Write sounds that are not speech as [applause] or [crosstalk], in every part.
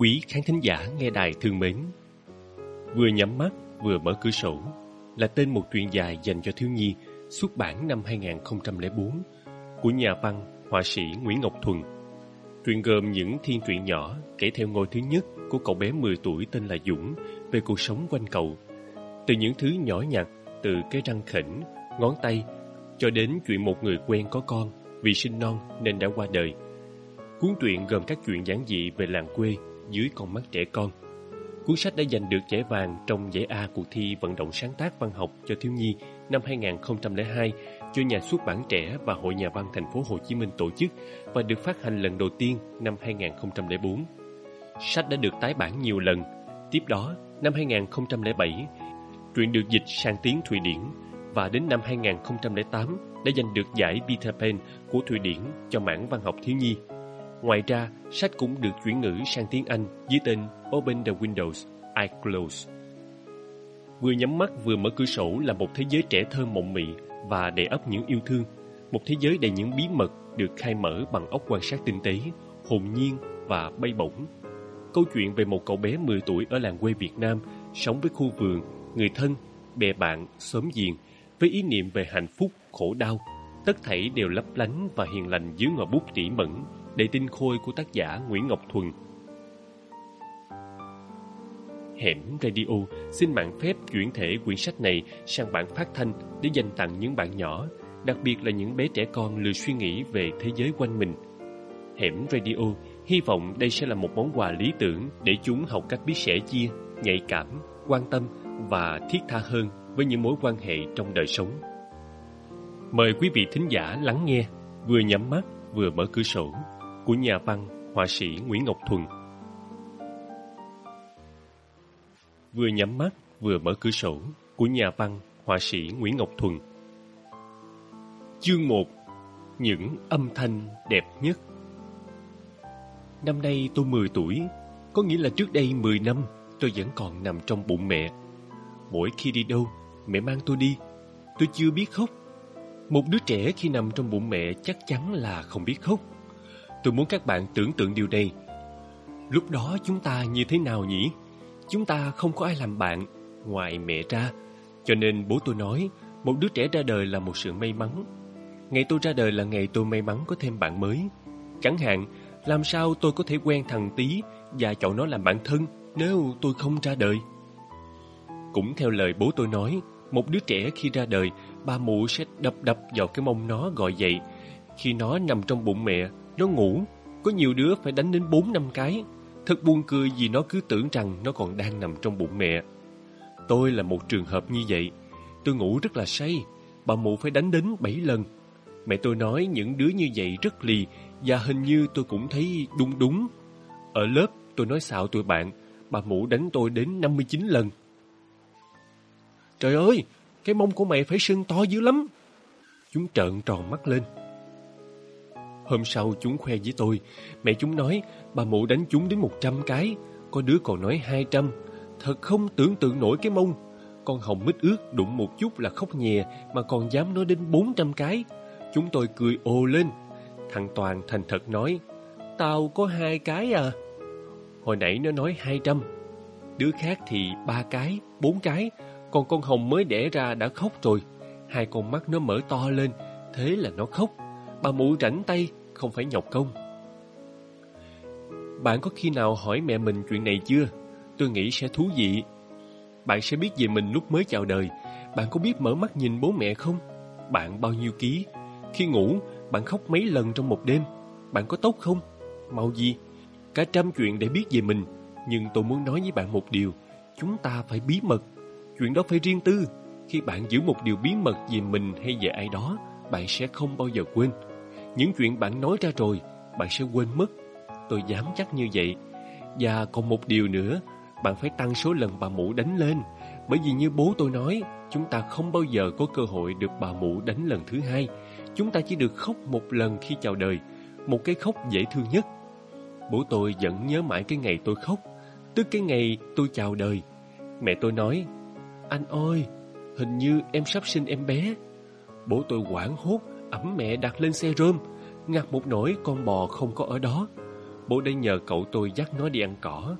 Quý khán thính giả nghe đài thương mến, vừa nhắm mắt vừa mở cửa sổ là tên một truyện dài dành cho thiếu nhi xuất bản năm 2004 của nhà văn họa sĩ Nguyễn Ngọc Thuần. Truyện gồm những thiên truyện nhỏ kể theo ngôi thứ nhất của cậu bé 10 tuổi tên là Dũng về cuộc sống quanh cậu. Từ những thứ nhỏ nhặt, từ cái răng khỉnh, ngón tay, cho đến chuyện một người quen có con vì sinh non nên đã qua đời. Cuốn truyện gồm các chuyện giản dị về làng quê dưới con mắt trẻ con. Cuốn sách đã giành được giải vàng trong giải A cuộc thi vận động sáng tác văn học cho thiếu nhi năm 2002 do nhà xuất bản trẻ và Hội Nhà văn thành phố Hồ Chí Minh tổ chức và được phát hành lần đầu tiên năm 2004. Sách đã được tái bản nhiều lần. Tiếp đó, năm 2007, truyện được dịch sang tiếng Thụy Điển và đến năm 2008 đã giành được giải Peter Pan của Thụy Điển cho mảng văn học thiếu nhi. Ngoài ra, sách cũng được chuyển ngữ sang tiếng Anh dưới tên Open the Windows, I Close. Vừa nhắm mắt vừa mở cửa sổ là một thế giới trẻ thơ mộng mị và đầy ấp những yêu thương. Một thế giới đầy những bí mật được khai mở bằng óc quan sát tinh tế, hồn nhiên và bay bổng. Câu chuyện về một cậu bé 10 tuổi ở làng quê Việt Nam sống với khu vườn, người thân, bè bạn, xóm giềng với ý niệm về hạnh phúc, khổ đau. Tất thảy đều lấp lánh và hiền lành dưới ngòi bút tỉ mẩn đầy tinh khôi của tác giả Nguyễn Ngọc Thuần. Hẻm Radio xin mạng phép chuyển thể quyển sách này sang bản phát thanh để dành tặng những bạn nhỏ, đặc biệt là những bé trẻ con lười suy nghĩ về thế giới quanh mình. Hẻm Radio hy vọng đây sẽ là một món quà lý tưởng để chúng học cách biết sẻ chia, nhạy cảm, quan tâm và thiết tha hơn với những mối quan hệ trong đời sống. Mời quý vị thính giả lắng nghe, vừa nhắm mắt vừa mở cửa sổ của nhà văn họa sĩ Nguyễn Ngọc Thuần. Vừa nhắm mắt vừa mở cửa sổ của nhà văn họa sĩ Nguyễn Ngọc Thuần. Chương 1 Những âm thanh đẹp nhất Năm nay tôi 10 tuổi, có nghĩa là trước đây 10 năm tôi vẫn còn nằm trong bụng mẹ. Mỗi khi đi đâu, mẹ mang tôi đi, tôi chưa biết khóc. Một đứa trẻ khi nằm trong bụng mẹ chắc chắn là không biết khóc. Tôi muốn các bạn tưởng tượng điều này. Lúc đó chúng ta như thế nào nhỉ? Chúng ta không có ai làm bạn, ngoài mẹ ra. Cho nên bố tôi nói, một đứa trẻ ra đời là một sự may mắn. Ngày tôi ra đời là ngày tôi may mắn có thêm bạn mới. Chẳng hạn, làm sao tôi có thể quen thằng tí và chọn nó làm bạn thân nếu tôi không ra đời? Cũng theo lời bố tôi nói, một đứa trẻ khi ra đời, ba mụ sẽ đập đập vào cái mông nó gọi dậy. Khi nó nằm trong bụng mẹ, nó ngủ, có nhiều đứa phải đánh đến 4 năm cái. Thật buồn cười vì nó cứ tưởng rằng nó còn đang nằm trong bụng mẹ. Tôi là một trường hợp như vậy. Tôi ngủ rất là say, bà mụ phải đánh đến 7 lần. Mẹ tôi nói những đứa như vậy rất lì và hình như tôi cũng thấy đúng đúng. Ở lớp tôi nói xạo tụi bạn, bà mụ đánh tôi đến 59 lần. Trời ơi, cái mông của mẹ phải sưng to dữ lắm. Chúng trợn tròn mắt lên. Hôm sau chúng khoe với tôi, mẹ chúng nói bà mụ đánh chúng đến 100 cái, có đứa còn nói 200. Thật không tưởng tượng nổi cái mông. Con hồng mít ướt đụng một chút là khóc nhè mà còn dám nói đến 400 cái. Chúng tôi cười ồ lên. Thằng Toàn thành thật nói, tao có hai cái à. Hồi nãy nó nói 200. Đứa khác thì ba cái, bốn cái, còn con hồng mới đẻ ra đã khóc rồi. Hai con mắt nó mở to lên, thế là nó khóc. Bà mụ rảnh tay, không phải nhọc công. Bạn có khi nào hỏi mẹ mình chuyện này chưa? Tôi nghĩ sẽ thú vị. Bạn sẽ biết về mình lúc mới chào đời. Bạn có biết mở mắt nhìn bố mẹ không? Bạn bao nhiêu ký? Khi ngủ, bạn khóc mấy lần trong một đêm? Bạn có tốt không? Mau gì? Cả trăm chuyện để biết về mình. Nhưng tôi muốn nói với bạn một điều. Chúng ta phải bí mật. Chuyện đó phải riêng tư. Khi bạn giữ một điều bí mật về mình hay về ai đó, bạn sẽ không bao giờ quên. Những chuyện bạn nói ra rồi, bạn sẽ quên mất. Tôi dám chắc như vậy. Và còn một điều nữa, bạn phải tăng số lần bà mụ đánh lên. Bởi vì như bố tôi nói, chúng ta không bao giờ có cơ hội được bà mụ đánh lần thứ hai. Chúng ta chỉ được khóc một lần khi chào đời, một cái khóc dễ thương nhất. Bố tôi vẫn nhớ mãi cái ngày tôi khóc, tức cái ngày tôi chào đời. Mẹ tôi nói, anh ơi, hình như em sắp sinh em bé. Bố tôi quảng hốt, ẩm mẹ đặt lên xe rơm, ngặt một nỗi con bò không có ở đó. bố đã nhờ cậu tôi dắt nó đi ăn cỏ.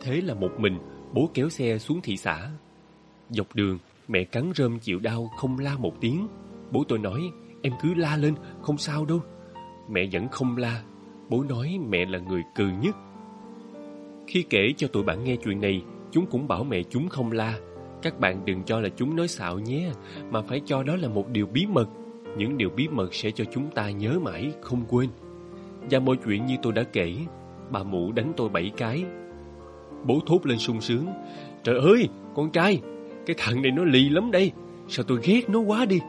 Thế là một mình, bố kéo xe xuống thị xã. Dọc đường, mẹ cắn rơm chịu đau không la một tiếng. Bố tôi nói, em cứ la lên, không sao đâu. Mẹ vẫn không la. Bố nói mẹ là người cừ nhất. Khi kể cho tụi bạn nghe chuyện này, chúng cũng bảo mẹ chúng không la. Các bạn đừng cho là chúng nói xạo nhé, mà phải cho đó là một điều bí mật. Những điều bí mật sẽ cho chúng ta nhớ mãi, không quên. Và mọi chuyện như tôi đã kể, bà mụ đánh tôi bảy cái. Bố thốt lên sung sướng. Trời ơi, con trai, cái thằng này nó lì lắm đây. Sao tôi ghét nó quá đi.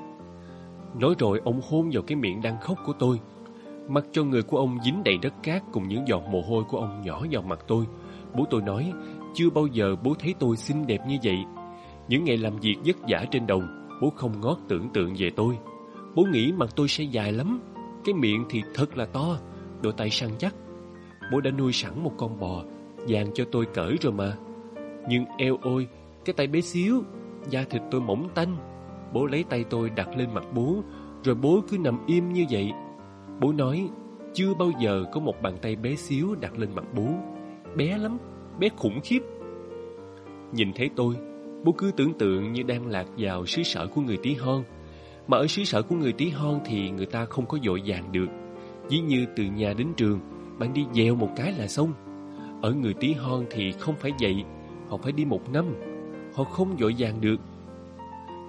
Nói rồi ông hôn vào cái miệng đang khóc của tôi. Mặt cho người của ông dính đầy đất cát cùng những giọt mồ hôi của ông nhỏ vào mặt tôi. Bố tôi nói, chưa bao giờ bố thấy tôi xinh đẹp như vậy. Những ngày làm việc vất vả trên đồng, bố không ngót tưởng tượng về tôi. Bố nghĩ mặt tôi sẽ dài lắm, cái miệng thì thật là to, đôi tay săn chắc. Bố đã nuôi sẵn một con bò, dàn cho tôi cởi rồi mà. Nhưng eo ôi, cái tay bé xíu, da thịt tôi mỏng tanh. Bố lấy tay tôi đặt lên mặt bố, rồi bố cứ nằm im như vậy. Bố nói, chưa bao giờ có một bàn tay bé xíu đặt lên mặt bố. Bé lắm, bé khủng khiếp. Nhìn thấy tôi, bố cứ tưởng tượng như đang lạc vào xứ sở của người tí hon. Mà ở xứ sở của người tí hon thì người ta không có dội vàng được. Ví như từ nhà đến trường, bạn đi dèo một cái là xong. Ở người tí hon thì không phải vậy, họ phải đi một năm. Họ không dội vàng được.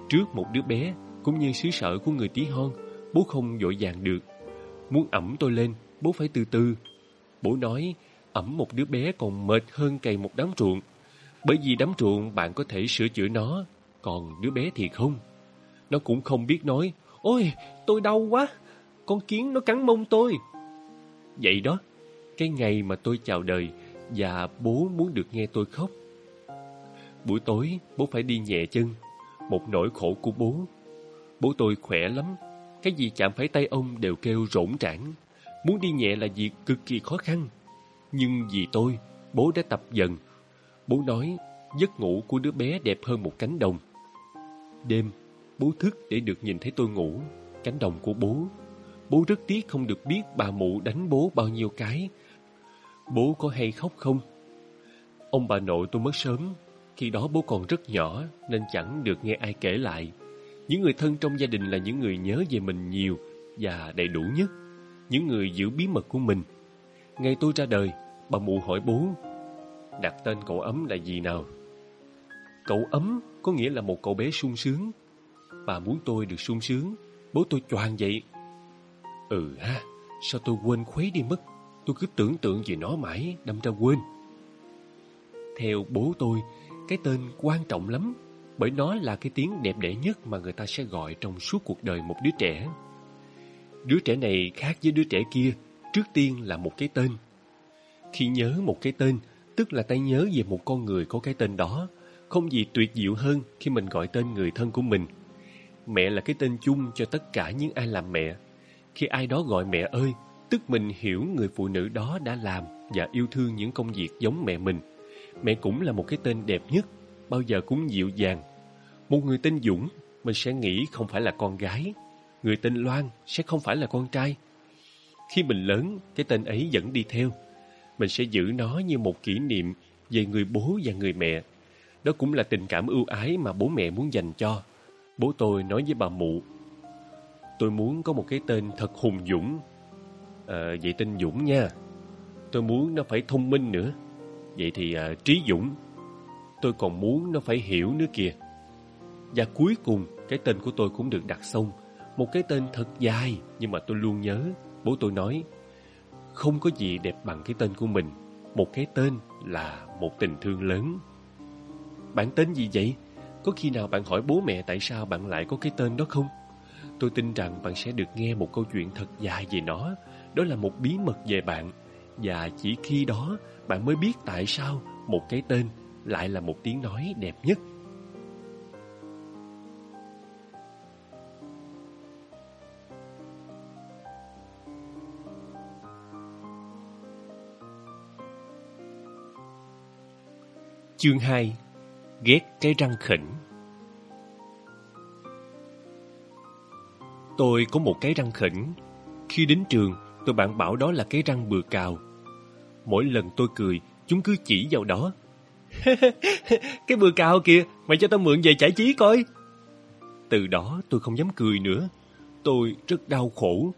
Trước một đứa bé, cũng như xứ sở của người tí hon, bố không dội vàng được. Muốn ẩm tôi lên, bố phải từ từ. Bố nói, ẩm một đứa bé còn mệt hơn cày một đám ruộng. Bởi vì đám ruộng bạn có thể sửa chữa nó, còn đứa bé thì không. Nó cũng không biết nói, ôi, tôi đau quá, con kiến nó cắn mông tôi. Vậy đó, cái ngày mà tôi chào đời và bố muốn được nghe tôi khóc. Buổi tối, bố phải đi nhẹ chân, một nỗi khổ của bố. Bố tôi khỏe lắm, cái gì chạm phải tay ông đều kêu rỗn trảng. Muốn đi nhẹ là việc cực kỳ khó khăn. Nhưng vì tôi, bố đã tập dần. Bố nói, giấc ngủ của đứa bé đẹp hơn một cánh đồng. Đêm, bố thức để được nhìn thấy tôi ngủ, cánh đồng của bố. Bố rất tiếc không được biết bà mụ đánh bố bao nhiêu cái. Bố có hay khóc không? Ông bà nội tôi mất sớm, khi đó bố còn rất nhỏ nên chẳng được nghe ai kể lại. Những người thân trong gia đình là những người nhớ về mình nhiều và đầy đủ nhất. Những người giữ bí mật của mình. Ngày tôi ra đời, bà mụ hỏi bố đặt tên cậu ấm là gì nào? Cậu ấm có nghĩa là một cậu bé sung sướng. Bà muốn tôi được sung sướng, bố tôi choàng vậy. Ừ ha, sao tôi quên khuấy đi mất? Tôi cứ tưởng tượng về nó mãi, đâm ra quên. Theo bố tôi, cái tên quan trọng lắm, bởi nó là cái tiếng đẹp đẽ nhất mà người ta sẽ gọi trong suốt cuộc đời một đứa trẻ. Đứa trẻ này khác với đứa trẻ kia, trước tiên là một cái tên. Khi nhớ một cái tên, tức là ta nhớ về một con người có cái tên đó, không gì tuyệt diệu hơn khi mình gọi tên người thân của mình. Mẹ là cái tên chung cho tất cả những ai làm mẹ. Khi ai đó gọi mẹ ơi, tức mình hiểu người phụ nữ đó đã làm và yêu thương những công việc giống mẹ mình. Mẹ cũng là một cái tên đẹp nhất, bao giờ cũng dịu dàng. Một người tên Dũng, mình sẽ nghĩ không phải là con gái. Người tên Loan sẽ không phải là con trai. Khi mình lớn, cái tên ấy vẫn đi theo. Mình sẽ giữ nó như một kỷ niệm về người bố và người mẹ. Đó cũng là tình cảm ưu ái mà bố mẹ muốn dành cho. Bố tôi nói với bà mụ, tôi muốn có một cái tên thật hùng dũng. À, vậy tên Dũng nha. Tôi muốn nó phải thông minh nữa. Vậy thì à, Trí Dũng. Tôi còn muốn nó phải hiểu nữa kìa. Và cuối cùng, cái tên của tôi cũng được đặt xong. Một cái tên thật dài, nhưng mà tôi luôn nhớ. Bố tôi nói, không có gì đẹp bằng cái tên của mình. Một cái tên là một tình thương lớn. Bạn tên gì vậy? Có khi nào bạn hỏi bố mẹ tại sao bạn lại có cái tên đó không? Tôi tin rằng bạn sẽ được nghe một câu chuyện thật dài về nó. Đó là một bí mật về bạn. Và chỉ khi đó, bạn mới biết tại sao một cái tên lại là một tiếng nói đẹp nhất. Chương 2 Ghét cái răng khỉnh Tôi có một cái răng khỉnh Khi đến trường, tôi bạn bảo đó là cái răng bừa cào Mỗi lần tôi cười, chúng cứ chỉ vào đó. [laughs] cái bừa cào kìa, mày cho tao mượn về giải trí coi. Từ đó tôi không dám cười nữa. Tôi rất đau khổ.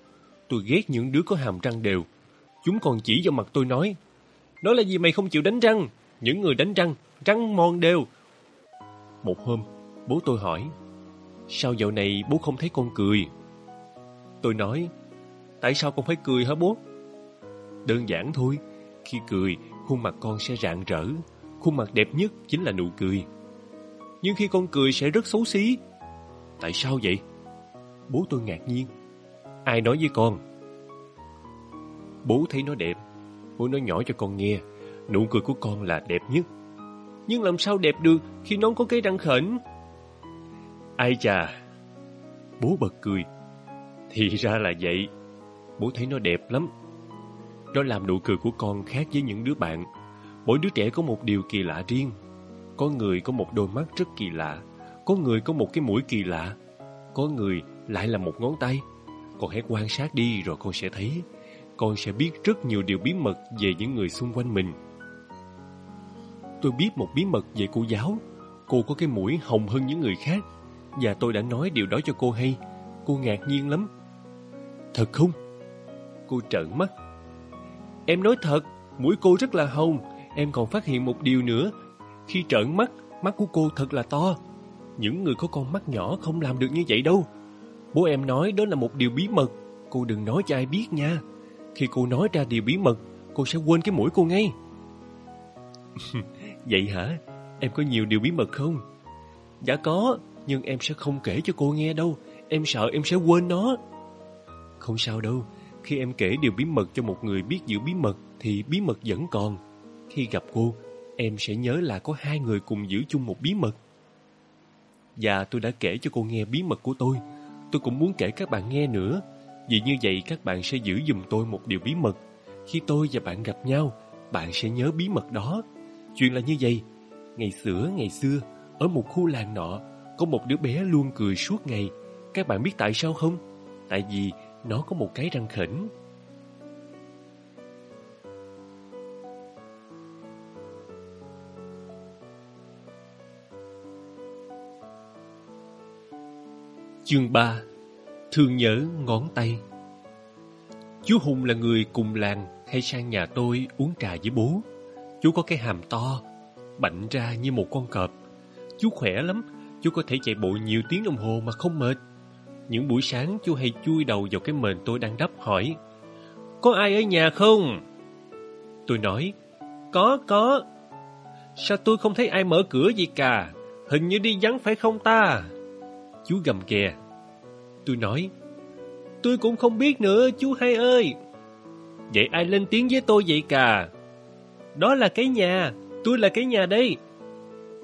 Tôi ghét những đứa có hàm răng đều. Chúng còn chỉ vào mặt tôi nói. Đó là gì mày không chịu đánh răng? Những người đánh răng, răng mòn đều. Một hôm, bố tôi hỏi. Sao dạo này bố không thấy con cười? Tôi nói, tại sao con phải cười hả bố? Đơn giản thôi, khi cười, khuôn mặt con sẽ rạng rỡ. Khuôn mặt đẹp nhất chính là nụ cười. Nhưng khi con cười sẽ rất xấu xí. Tại sao vậy? Bố tôi ngạc nhiên. Ai nói với con? Bố thấy nó đẹp. Bố nói nhỏ cho con nghe. Nụ cười của con là đẹp nhất. Nhưng làm sao đẹp được khi nó có cái răng khẩn? Ai chà! Bố bật cười. Thì ra là vậy. Bố thấy nó đẹp lắm. Nó làm nụ cười của con khác với những đứa bạn. Mỗi đứa trẻ có một điều kỳ lạ riêng. Có người có một đôi mắt rất kỳ lạ. Có người có một cái mũi kỳ lạ. Có người lại là một ngón tay. Con hãy quan sát đi rồi con sẽ thấy. Con sẽ biết rất nhiều điều bí mật về những người xung quanh mình. Tôi biết một bí mật về cô giáo. Cô có cái mũi hồng hơn những người khác. Và tôi đã nói điều đó cho cô hay. Cô ngạc nhiên lắm. Thật không? Cô trợn mắt. Em nói thật, mũi cô rất là hồng. Em còn phát hiện một điều nữa. Khi trợn mắt, mắt của cô thật là to. Những người có con mắt nhỏ không làm được như vậy đâu. Bố em nói đó là một điều bí mật. Cô đừng nói cho ai biết nha. Khi cô nói ra điều bí mật, cô sẽ quên cái mũi cô ngay. [laughs] vậy hả? Em có nhiều điều bí mật không? Dạ có, nhưng em sẽ không kể cho cô nghe đâu. Em sợ em sẽ quên nó. Không sao đâu. Khi em kể điều bí mật cho một người biết giữ bí mật thì bí mật vẫn còn. Khi gặp cô, em sẽ nhớ là có hai người cùng giữ chung một bí mật. Và tôi đã kể cho cô nghe bí mật của tôi. Tôi cũng muốn kể các bạn nghe nữa. Vì như vậy các bạn sẽ giữ dùm tôi một điều bí mật. Khi tôi và bạn gặp nhau, bạn sẽ nhớ bí mật đó. Chuyện là như vậy. Ngày xưa, ngày xưa, ở một khu làng nọ, có một đứa bé luôn cười suốt ngày. Các bạn biết tại sao không? Tại vì nó có một cái răng khỉnh. Chương 3 Thương nhớ ngón tay Chú Hùng là người cùng làng hay sang nhà tôi uống trà với bố. Chú có cái hàm to, bạnh ra như một con cọp. Chú khỏe lắm, chú có thể chạy bộ nhiều tiếng đồng hồ mà không mệt. Những buổi sáng chú hay chui đầu vào cái mền tôi đang đắp hỏi Có ai ở nhà không? Tôi nói Có, có Sao tôi không thấy ai mở cửa gì cả Hình như đi vắng phải không ta? Chú gầm kè Tôi nói Tôi cũng không biết nữa chú hai ơi Vậy ai lên tiếng với tôi vậy cả đó là cái nhà Tôi là cái nhà đây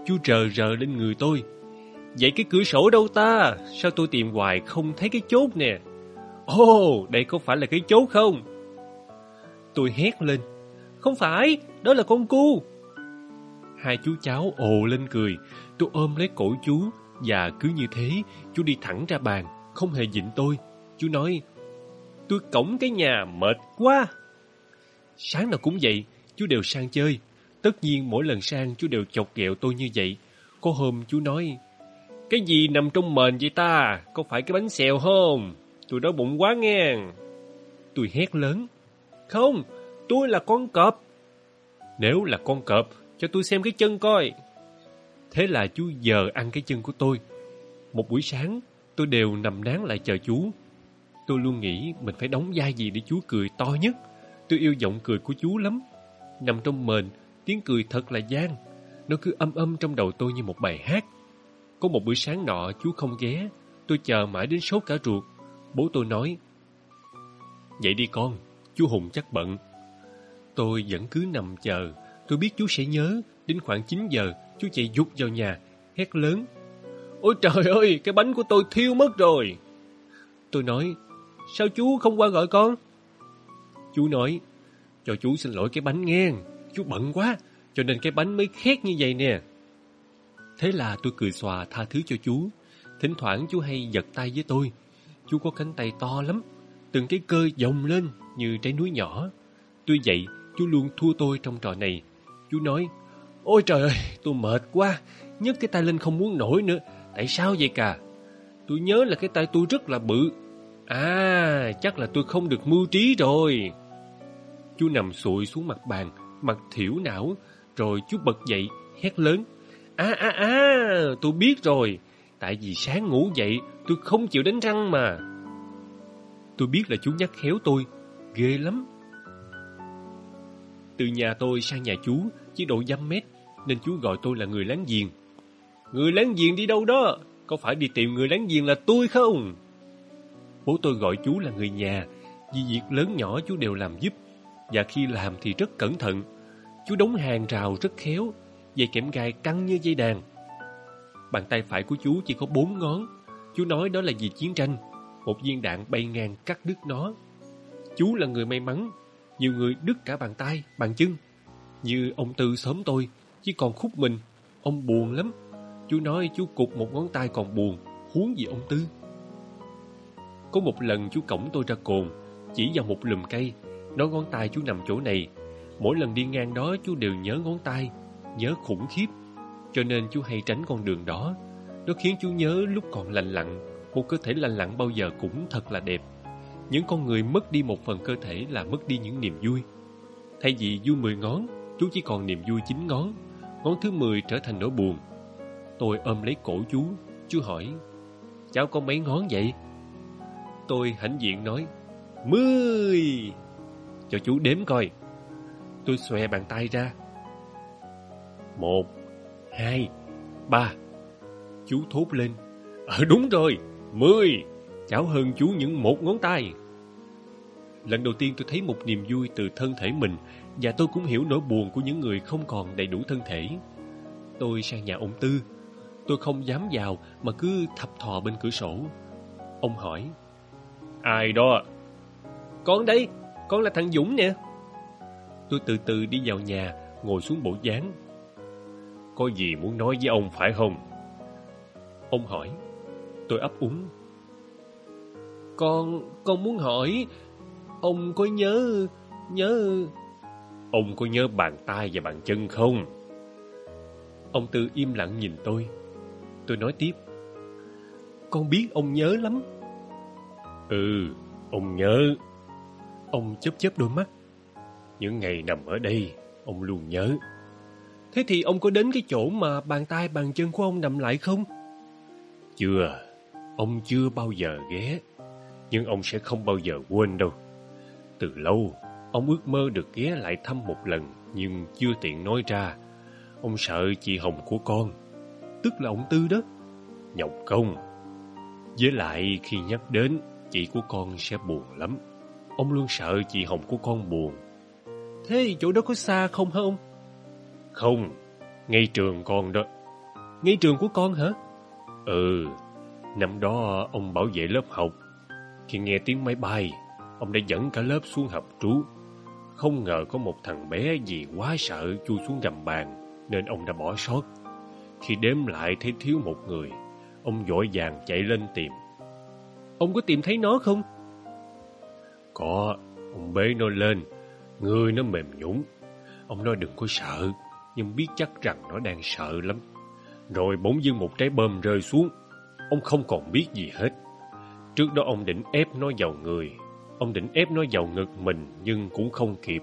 Chú rờ rờ lên người tôi Vậy cái cửa sổ đâu ta? Sao tôi tìm hoài không thấy cái chốt nè? Ồ, oh, đây có phải là cái chốt không? Tôi hét lên. Không phải, đó là con cu. Hai chú cháu ồ lên cười. Tôi ôm lấy cổ chú và cứ như thế chú đi thẳng ra bàn, không hề dịnh tôi. Chú nói, tôi cổng cái nhà mệt quá. Sáng nào cũng vậy, chú đều sang chơi. Tất nhiên mỗi lần sang chú đều chọc ghẹo tôi như vậy. Có hôm chú nói, cái gì nằm trong mền vậy ta? Có phải cái bánh xèo không? Tôi đói bụng quá nghe. Tôi hét lớn. Không, tôi là con cọp. Nếu là con cọp, cho tôi xem cái chân coi. Thế là chú giờ ăn cái chân của tôi. Một buổi sáng, tôi đều nằm nán lại chờ chú. Tôi luôn nghĩ mình phải đóng vai gì để chú cười to nhất. Tôi yêu giọng cười của chú lắm. Nằm trong mền, tiếng cười thật là gian. Nó cứ âm âm trong đầu tôi như một bài hát. Có một buổi sáng nọ chú không ghé, tôi chờ mãi đến sốt cả ruột. Bố tôi nói, Vậy đi con, chú Hùng chắc bận. Tôi vẫn cứ nằm chờ, tôi biết chú sẽ nhớ, đến khoảng 9 giờ, chú chạy dục vào nhà, hét lớn. Ôi trời ơi, cái bánh của tôi thiêu mất rồi. Tôi nói, sao chú không qua gọi con? Chú nói, cho chú xin lỗi cái bánh nghe, chú bận quá, cho nên cái bánh mới khét như vậy nè. Thế là tôi cười xòa tha thứ cho chú. Thỉnh thoảng chú hay giật tay với tôi. Chú có cánh tay to lắm, từng cái cơ dồng lên như trái núi nhỏ. Tuy vậy, Chú luôn thua tôi trong trò này. Chú nói, ôi trời ơi, tôi mệt quá, nhấc cái tay lên không muốn nổi nữa. Tại sao vậy cả? Tôi nhớ là cái tay tôi rất là bự. À, chắc là tôi không được mưu trí rồi. Chú nằm sụi xuống mặt bàn, mặt thiểu não, rồi chú bật dậy, hét lớn. À, à, à, tôi biết rồi. Tại vì sáng ngủ dậy, tôi không chịu đánh răng mà. Tôi biết là chú nhắc khéo tôi, ghê lắm. Từ nhà tôi sang nhà chú chỉ độ dăm mét, nên chú gọi tôi là người láng giềng. Người láng giềng đi đâu đó? Có phải đi tìm người láng giềng là tôi không? Bố tôi gọi chú là người nhà, vì việc lớn nhỏ chú đều làm giúp, và khi làm thì rất cẩn thận. Chú đóng hàng rào rất khéo, dây kẽm gai căng như dây đàn. Bàn tay phải của chú chỉ có bốn ngón. Chú nói đó là vì chiến tranh. Một viên đạn bay ngang cắt đứt nó. Chú là người may mắn. Nhiều người đứt cả bàn tay, bàn chân. Như ông Tư sớm tôi, chỉ còn khúc mình. Ông buồn lắm. Chú nói chú cục một ngón tay còn buồn, huống gì ông Tư. Có một lần chú cổng tôi ra cồn, chỉ vào một lùm cây, nói ngón tay chú nằm chỗ này. Mỗi lần đi ngang đó chú đều nhớ ngón tay, nhớ khủng khiếp. Cho nên chú hay tránh con đường đó. Nó khiến chú nhớ lúc còn lành lặn, một cơ thể lành lặn bao giờ cũng thật là đẹp. Những con người mất đi một phần cơ thể là mất đi những niềm vui. Thay vì vui mười ngón, chú chỉ còn niềm vui chín ngón. Ngón thứ mười trở thành nỗi buồn. Tôi ôm lấy cổ chú, chú hỏi, cháu có mấy ngón vậy? Tôi hãnh diện nói, mười. Cho chú đếm coi. Tôi xòe bàn tay ra. Một, hai, ba. Chú thốt lên. Ờ đúng rồi, mười. Cháu hơn chú những một ngón tay. Lần đầu tiên tôi thấy một niềm vui từ thân thể mình và tôi cũng hiểu nỗi buồn của những người không còn đầy đủ thân thể. Tôi sang nhà ông Tư. Tôi không dám vào mà cứ thập thò bên cửa sổ. Ông hỏi. Ai đó? Con đây, con là thằng Dũng nè. Tôi từ từ đi vào nhà, ngồi xuống bộ dáng có gì muốn nói với ông phải không? Ông hỏi. Tôi ấp úng. Con, con muốn hỏi, ông có nhớ, nhớ... Ông có nhớ bàn tay và bàn chân không? Ông Tư im lặng nhìn tôi. Tôi nói tiếp. Con biết ông nhớ lắm. Ừ, ông nhớ. Ông chớp chớp đôi mắt. Những ngày nằm ở đây, ông luôn nhớ. Thế thì ông có đến cái chỗ mà bàn tay bàn chân của ông nằm lại không? Chưa, ông chưa bao giờ ghé. Nhưng ông sẽ không bao giờ quên đâu. Từ lâu, ông ước mơ được ghé lại thăm một lần nhưng chưa tiện nói ra. Ông sợ chị Hồng của con, tức là ông Tư đó, nhọc công. Với lại khi nhắc đến, chị của con sẽ buồn lắm. Ông luôn sợ chị Hồng của con buồn. Thế chỗ đó có xa không hả ông? Không, ngay trường con đó. Ngay trường của con hả? Ừ, năm đó ông bảo vệ lớp học. Khi nghe tiếng máy bay, ông đã dẫn cả lớp xuống học trú. Không ngờ có một thằng bé gì quá sợ chui xuống gầm bàn, nên ông đã bỏ sót. Khi đếm lại thấy thiếu một người, ông vội vàng chạy lên tìm. Ông có tìm thấy nó không? Có, ông bế nó lên, người nó mềm nhũng. Ông nói đừng có sợ, nhưng biết chắc rằng nó đang sợ lắm. Rồi bỗng dưng một trái bơm rơi xuống. Ông không còn biết gì hết. Trước đó ông định ép nó vào người. Ông định ép nó vào ngực mình nhưng cũng không kịp.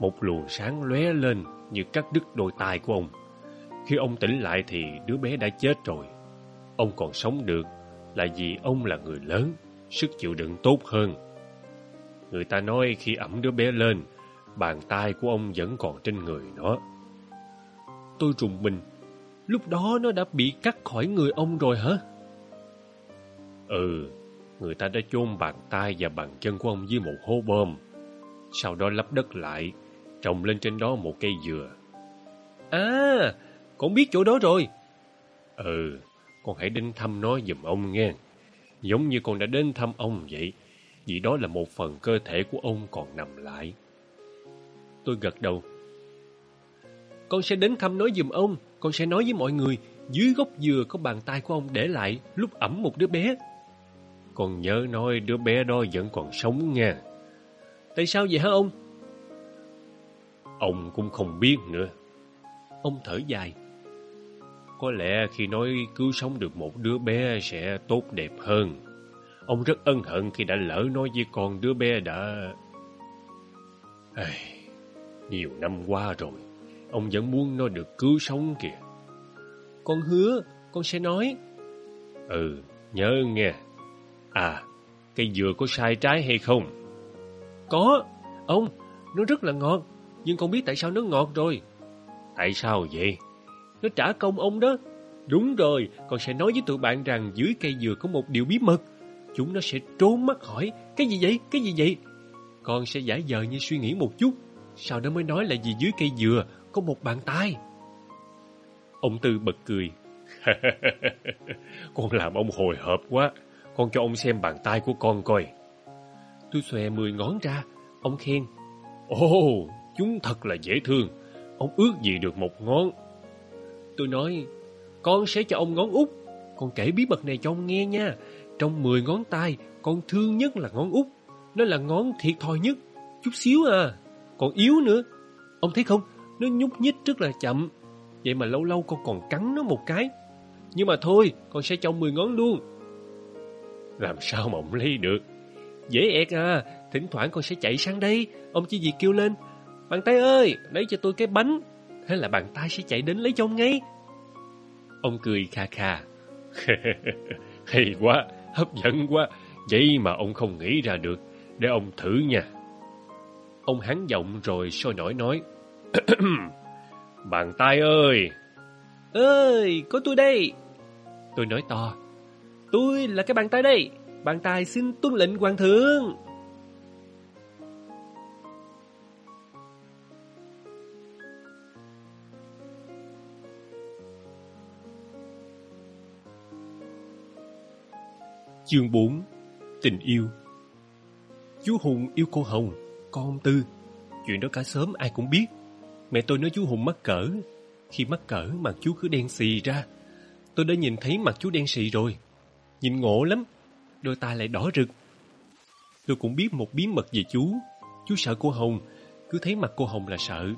Một luồng sáng lóe lên như cắt đứt đôi tai của ông. Khi ông tỉnh lại thì đứa bé đã chết rồi. Ông còn sống được là vì ông là người lớn, sức chịu đựng tốt hơn. Người ta nói khi ẩm đứa bé lên, bàn tay của ông vẫn còn trên người nó. Tôi rùng mình. Lúc đó nó đã bị cắt khỏi người ông rồi hả? Ừ, người ta đã chôn bàn tay và bàn chân của ông dưới một hố bơm Sau đó lấp đất lại, trồng lên trên đó một cây dừa. À, con biết chỗ đó rồi. Ừ, con hãy đến thăm nó giùm ông nghe. Giống như con đã đến thăm ông vậy, vì đó là một phần cơ thể của ông còn nằm lại. Tôi gật đầu. Con sẽ đến thăm nói giùm ông. Con sẽ nói với mọi người, dưới gốc dừa có bàn tay của ông để lại lúc ẩm một đứa bé. Con nhớ nói đứa bé đó vẫn còn sống nha. Tại sao vậy hả ông? Ông cũng không biết nữa. Ông thở dài. Có lẽ khi nói cứu sống được một đứa bé sẽ tốt đẹp hơn. Ông rất ân hận khi đã lỡ nói với con đứa bé đã... Ây, nhiều năm qua rồi, ông vẫn muốn nó được cứu sống kìa. Con hứa, con sẽ nói. Ừ, nhớ nghe. À, cây dừa có sai trái hay không? Có, ông, nó rất là ngọt, nhưng con biết tại sao nó ngọt rồi. Tại sao vậy? Nó trả công ông đó. Đúng rồi, con sẽ nói với tụi bạn rằng dưới cây dừa có một điều bí mật. Chúng nó sẽ trốn mắt hỏi, cái gì vậy, cái gì vậy? Con sẽ giả vờ như suy nghĩ một chút, sau đó mới nói là vì dưới cây dừa có một bàn tay. Ông Tư bật cười. [laughs] con làm ông hồi hộp quá. Con cho ông xem bàn tay của con coi. Tôi xòe mười ngón ra. Ông khen. Ồ, chúng thật là dễ thương. Ông ước gì được một ngón. Tôi nói, con sẽ cho ông ngón út. Con kể bí mật này cho ông nghe nha. Trong mười ngón tay, con thương nhất là ngón út. Nó là ngón thiệt thòi nhất. Chút xíu à. Còn yếu nữa. Ông thấy không? Nó nhúc nhích rất là chậm. Vậy mà lâu lâu con còn cắn nó một cái. Nhưng mà thôi, con sẽ cho ông mười ngón luôn. Làm sao mà ông lấy được? Dễ ẹt à, thỉnh thoảng con sẽ chạy sang đây. Ông chỉ gì kêu lên. Bàn tay ơi, lấy cho tôi cái bánh. Thế là bàn tay sẽ chạy đến lấy cho ông ngay. Ông cười kha kha. [laughs] Hay quá, hấp dẫn quá. Vậy mà ông không nghĩ ra được. Để ông thử nha. Ông hắn giọng rồi sôi nổi nói. [clears throat] Bàn tay ơi! Ơi, có tôi đây! Tôi nói to. Tôi là cái bàn tay đây. Bàn tay xin tuân lệnh hoàng thượng. Chương 4 Tình yêu Chú Hùng yêu cô Hồng, con ông Tư. Chuyện đó cả sớm ai cũng biết. Mẹ tôi nói chú Hùng mắc cỡ. Khi mắc cỡ mặt chú cứ đen xì ra. Tôi đã nhìn thấy mặt chú đen xì rồi. Nhìn ngộ lắm. Đôi tai lại đỏ rực. Tôi cũng biết một bí mật về chú. Chú sợ cô Hồng. Cứ thấy mặt cô Hồng là sợ.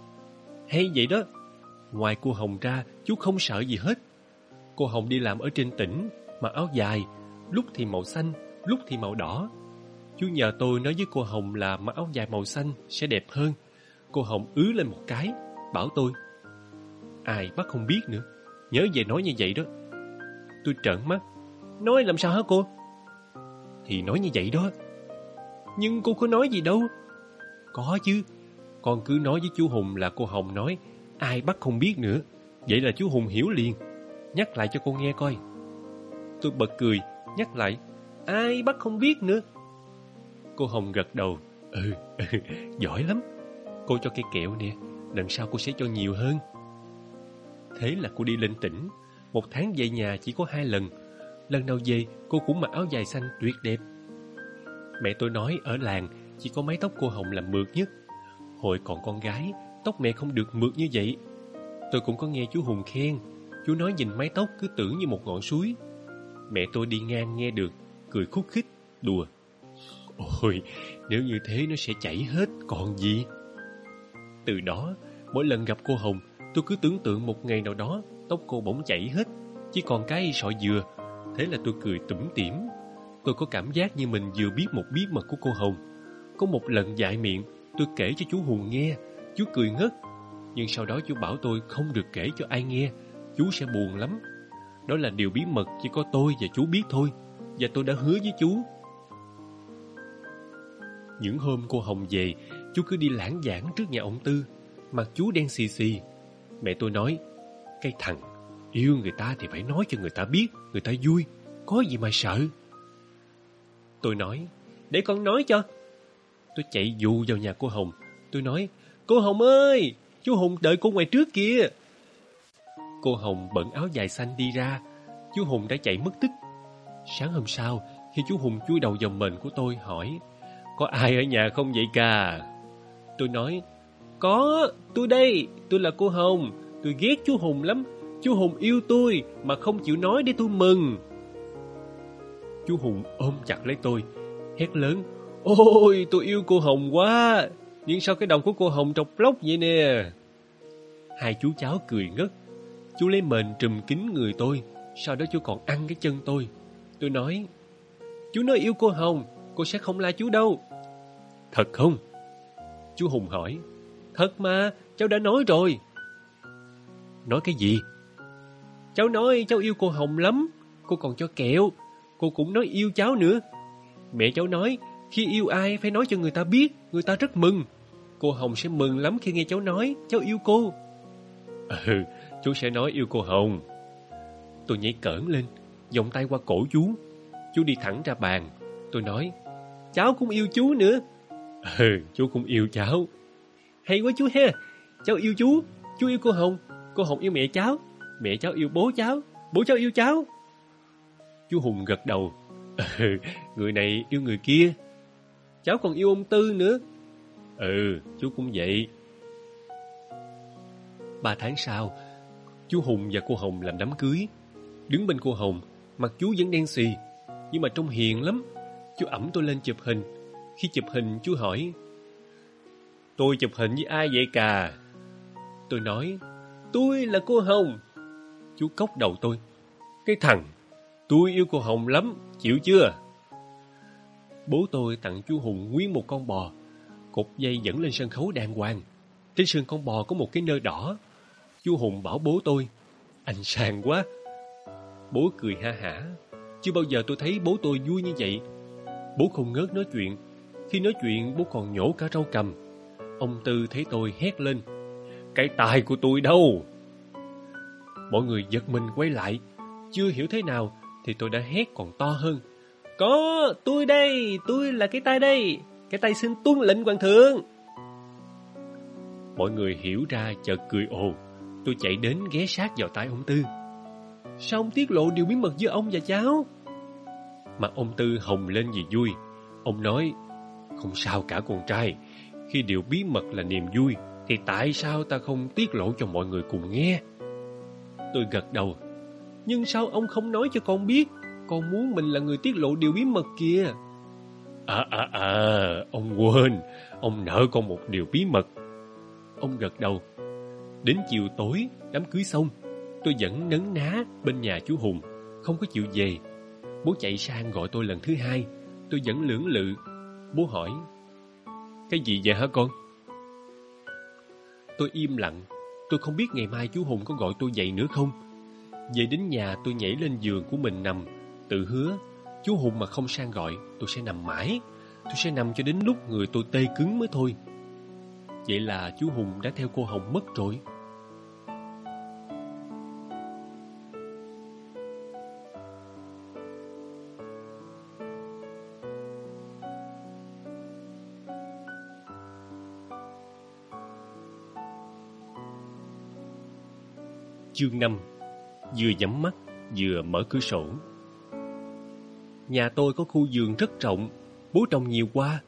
Hay vậy đó. Ngoài cô Hồng ra, chú không sợ gì hết. Cô Hồng đi làm ở trên tỉnh, mặc áo dài, lúc thì màu xanh, lúc thì màu đỏ. Chú nhờ tôi nói với cô Hồng là mặc áo dài màu xanh sẽ đẹp hơn. Cô Hồng ứ lên một cái, bảo tôi. Ai bắt không biết nữa, nhớ về nói như vậy đó. Tôi trợn mắt. Nói làm sao hả cô? Thì nói như vậy đó. Nhưng cô có nói gì đâu. Có chứ. Con cứ nói với chú Hùng là cô Hồng nói ai bắt không biết nữa. Vậy là chú Hùng hiểu liền. Nhắc lại cho cô nghe coi. Tôi bật cười, nhắc lại. Ai bắt không biết nữa. Cô Hồng gật đầu. Ừ, ừ giỏi lắm. Cô cho cây kẹo nè, lần sau cô sẽ cho nhiều hơn. Thế là cô đi lên tỉnh. Một tháng về nhà chỉ có hai lần. Lần nào về, cô cũng mặc áo dài xanh tuyệt đẹp. Mẹ tôi nói ở làng chỉ có mái tóc cô Hồng là mượt nhất. Hồi còn con gái, tóc mẹ không được mượt như vậy. Tôi cũng có nghe chú Hùng khen. Chú nói nhìn mái tóc cứ tưởng như một ngọn suối. Mẹ tôi đi ngang nghe được, cười khúc khích, đùa. Ôi, nếu như thế nó sẽ chảy hết, còn gì? Từ đó, mỗi lần gặp cô Hồng, tôi cứ tưởng tượng một ngày nào đó tóc cô bỗng chảy hết, chỉ còn cái sọ dừa. Thế là tôi cười tủm tỉm. Tôi có cảm giác như mình vừa biết một bí mật của cô Hồng. Có một lần dại miệng, tôi kể cho chú Hùng nghe, chú cười ngất. Nhưng sau đó chú bảo tôi không được kể cho ai nghe, chú sẽ buồn lắm. Đó là điều bí mật chỉ có tôi và chú biết thôi, và tôi đã hứa với chú. Những hôm cô Hồng về, chú cứ đi lãng giảng trước nhà ông Tư, mặt chú đen xì xì. Mẹ tôi nói, cái thằng, yêu người ta thì phải nói cho người ta biết, người ta vui, có gì mà sợ. Tôi nói, để con nói cho. Tôi chạy dù vào nhà cô Hồng. Tôi nói, cô Hồng ơi, chú Hùng đợi cô ngoài trước kìa. Cô Hồng bận áo dài xanh đi ra. Chú Hùng đã chạy mất tích. Sáng hôm sau, khi chú Hùng chui đầu vào mền của tôi hỏi, có ai ở nhà không vậy cà Tôi nói, có, tôi đây, tôi là cô Hồng. Tôi ghét chú Hùng lắm. Chú Hùng yêu tôi mà không chịu nói để tôi mừng. Chú Hùng ôm chặt lấy tôi, hét lớn, ôi tôi yêu cô Hồng quá. Nhưng sao cái đồng của cô Hồng trọc lóc vậy nè? Hai chú cháu cười ngất. Chú lấy mền trùm kín người tôi, sau đó chú còn ăn cái chân tôi. Tôi nói, chú nói yêu cô Hồng, cô sẽ không la chú đâu. Thật không? Chú Hùng hỏi. Thật mà, cháu đã nói rồi. Nói cái gì? Cháu nói cháu yêu cô Hồng lắm, cô còn cho kẹo, cô cũng nói yêu cháu nữa. Mẹ cháu nói, khi yêu ai phải nói cho người ta biết, người ta rất mừng. Cô Hồng sẽ mừng lắm khi nghe cháu nói, cháu yêu cô. Ừ, chú sẽ nói yêu cô Hồng. Tôi nhảy cỡn lên, vòng tay qua cổ chú. Chú đi thẳng ra bàn. Tôi nói, cháu cũng yêu chú nữa. [laughs] Ừ, chú cũng yêu cháu. Hay quá chú ha, cháu yêu chú, chú yêu cô Hồng, cô Hồng yêu mẹ cháu, mẹ cháu yêu bố cháu, bố cháu yêu cháu. Chú Hùng gật đầu. [laughs] Ừ, người này yêu người kia. Cháu còn yêu ông Tư nữa. Ừ, chú cũng vậy. Ba tháng sau, chú Hùng và cô Hồng làm đám cưới. Đứng bên cô Hồng, mặt chú vẫn đen xì, nhưng mà trông hiền lắm. Chú ẩm tôi lên chụp hình. Khi chụp hình, chú hỏi, Tôi chụp hình với ai vậy cà? Tôi nói, tôi là cô Hồng. Chú cốc đầu tôi. Cái thằng, tôi yêu cô Hồng lắm, chịu chưa? Bố tôi tặng chú Hùng nguyên một con bò. Cột dây dẫn lên sân khấu đàng hoàng. Trên sườn con bò có một cái nơ đỏ. Chú Hùng bảo bố tôi, anh sang quá. Bố cười ha hả. Chưa bao giờ tôi thấy bố tôi vui như vậy. Bố không ngớt nói chuyện. Khi nói chuyện, bố còn nhổ cả rau cầm. Ông Tư thấy tôi hét lên. Cái tài của tôi đâu? Mọi người giật mình quay lại. Chưa hiểu thế nào thì tôi đã hét còn to hơn. Có, tôi đây, tôi là cái tay đây. Cái tay xin tuân lệnh hoàng thượng. Mọi người hiểu ra chợt cười ồ. Tôi chạy đến ghé sát vào tay ông Tư. Sao ông tiết lộ điều bí mật giữa ông và cháu? Mặt ông Tư hồng lên vì vui. Ông nói, không sao cả con trai. Khi điều bí mật là niềm vui, thì tại sao ta không tiết lộ cho mọi người cùng nghe? Tôi gật đầu. Nhưng sao ông không nói cho con biết? Con muốn mình là người tiết lộ điều bí mật kia. À à à, ông quên, ông nợ con một điều bí mật. Ông gật đầu. Đến chiều tối, đám cưới xong, tôi vẫn nấn ná bên nhà chú Hùng, không có chịu về. Bố chạy sang gọi tôi lần thứ hai, tôi vẫn lưỡng lự. Bố hỏi, cái gì vậy hả con? Tôi im lặng, tôi không biết ngày mai chú Hùng có gọi tôi dậy nữa không. Về đến nhà tôi nhảy lên giường của mình nằm, tự hứa, chú Hùng mà không sang gọi, tôi sẽ nằm mãi. Tôi sẽ nằm cho đến lúc người tôi tê cứng mới thôi. Vậy là chú Hùng đã theo cô Hồng mất rồi. Chương 5 Vừa nhắm mắt, vừa mở cửa sổ. Nhà tôi có khu vườn rất rộng, bố trồng nhiều hoa.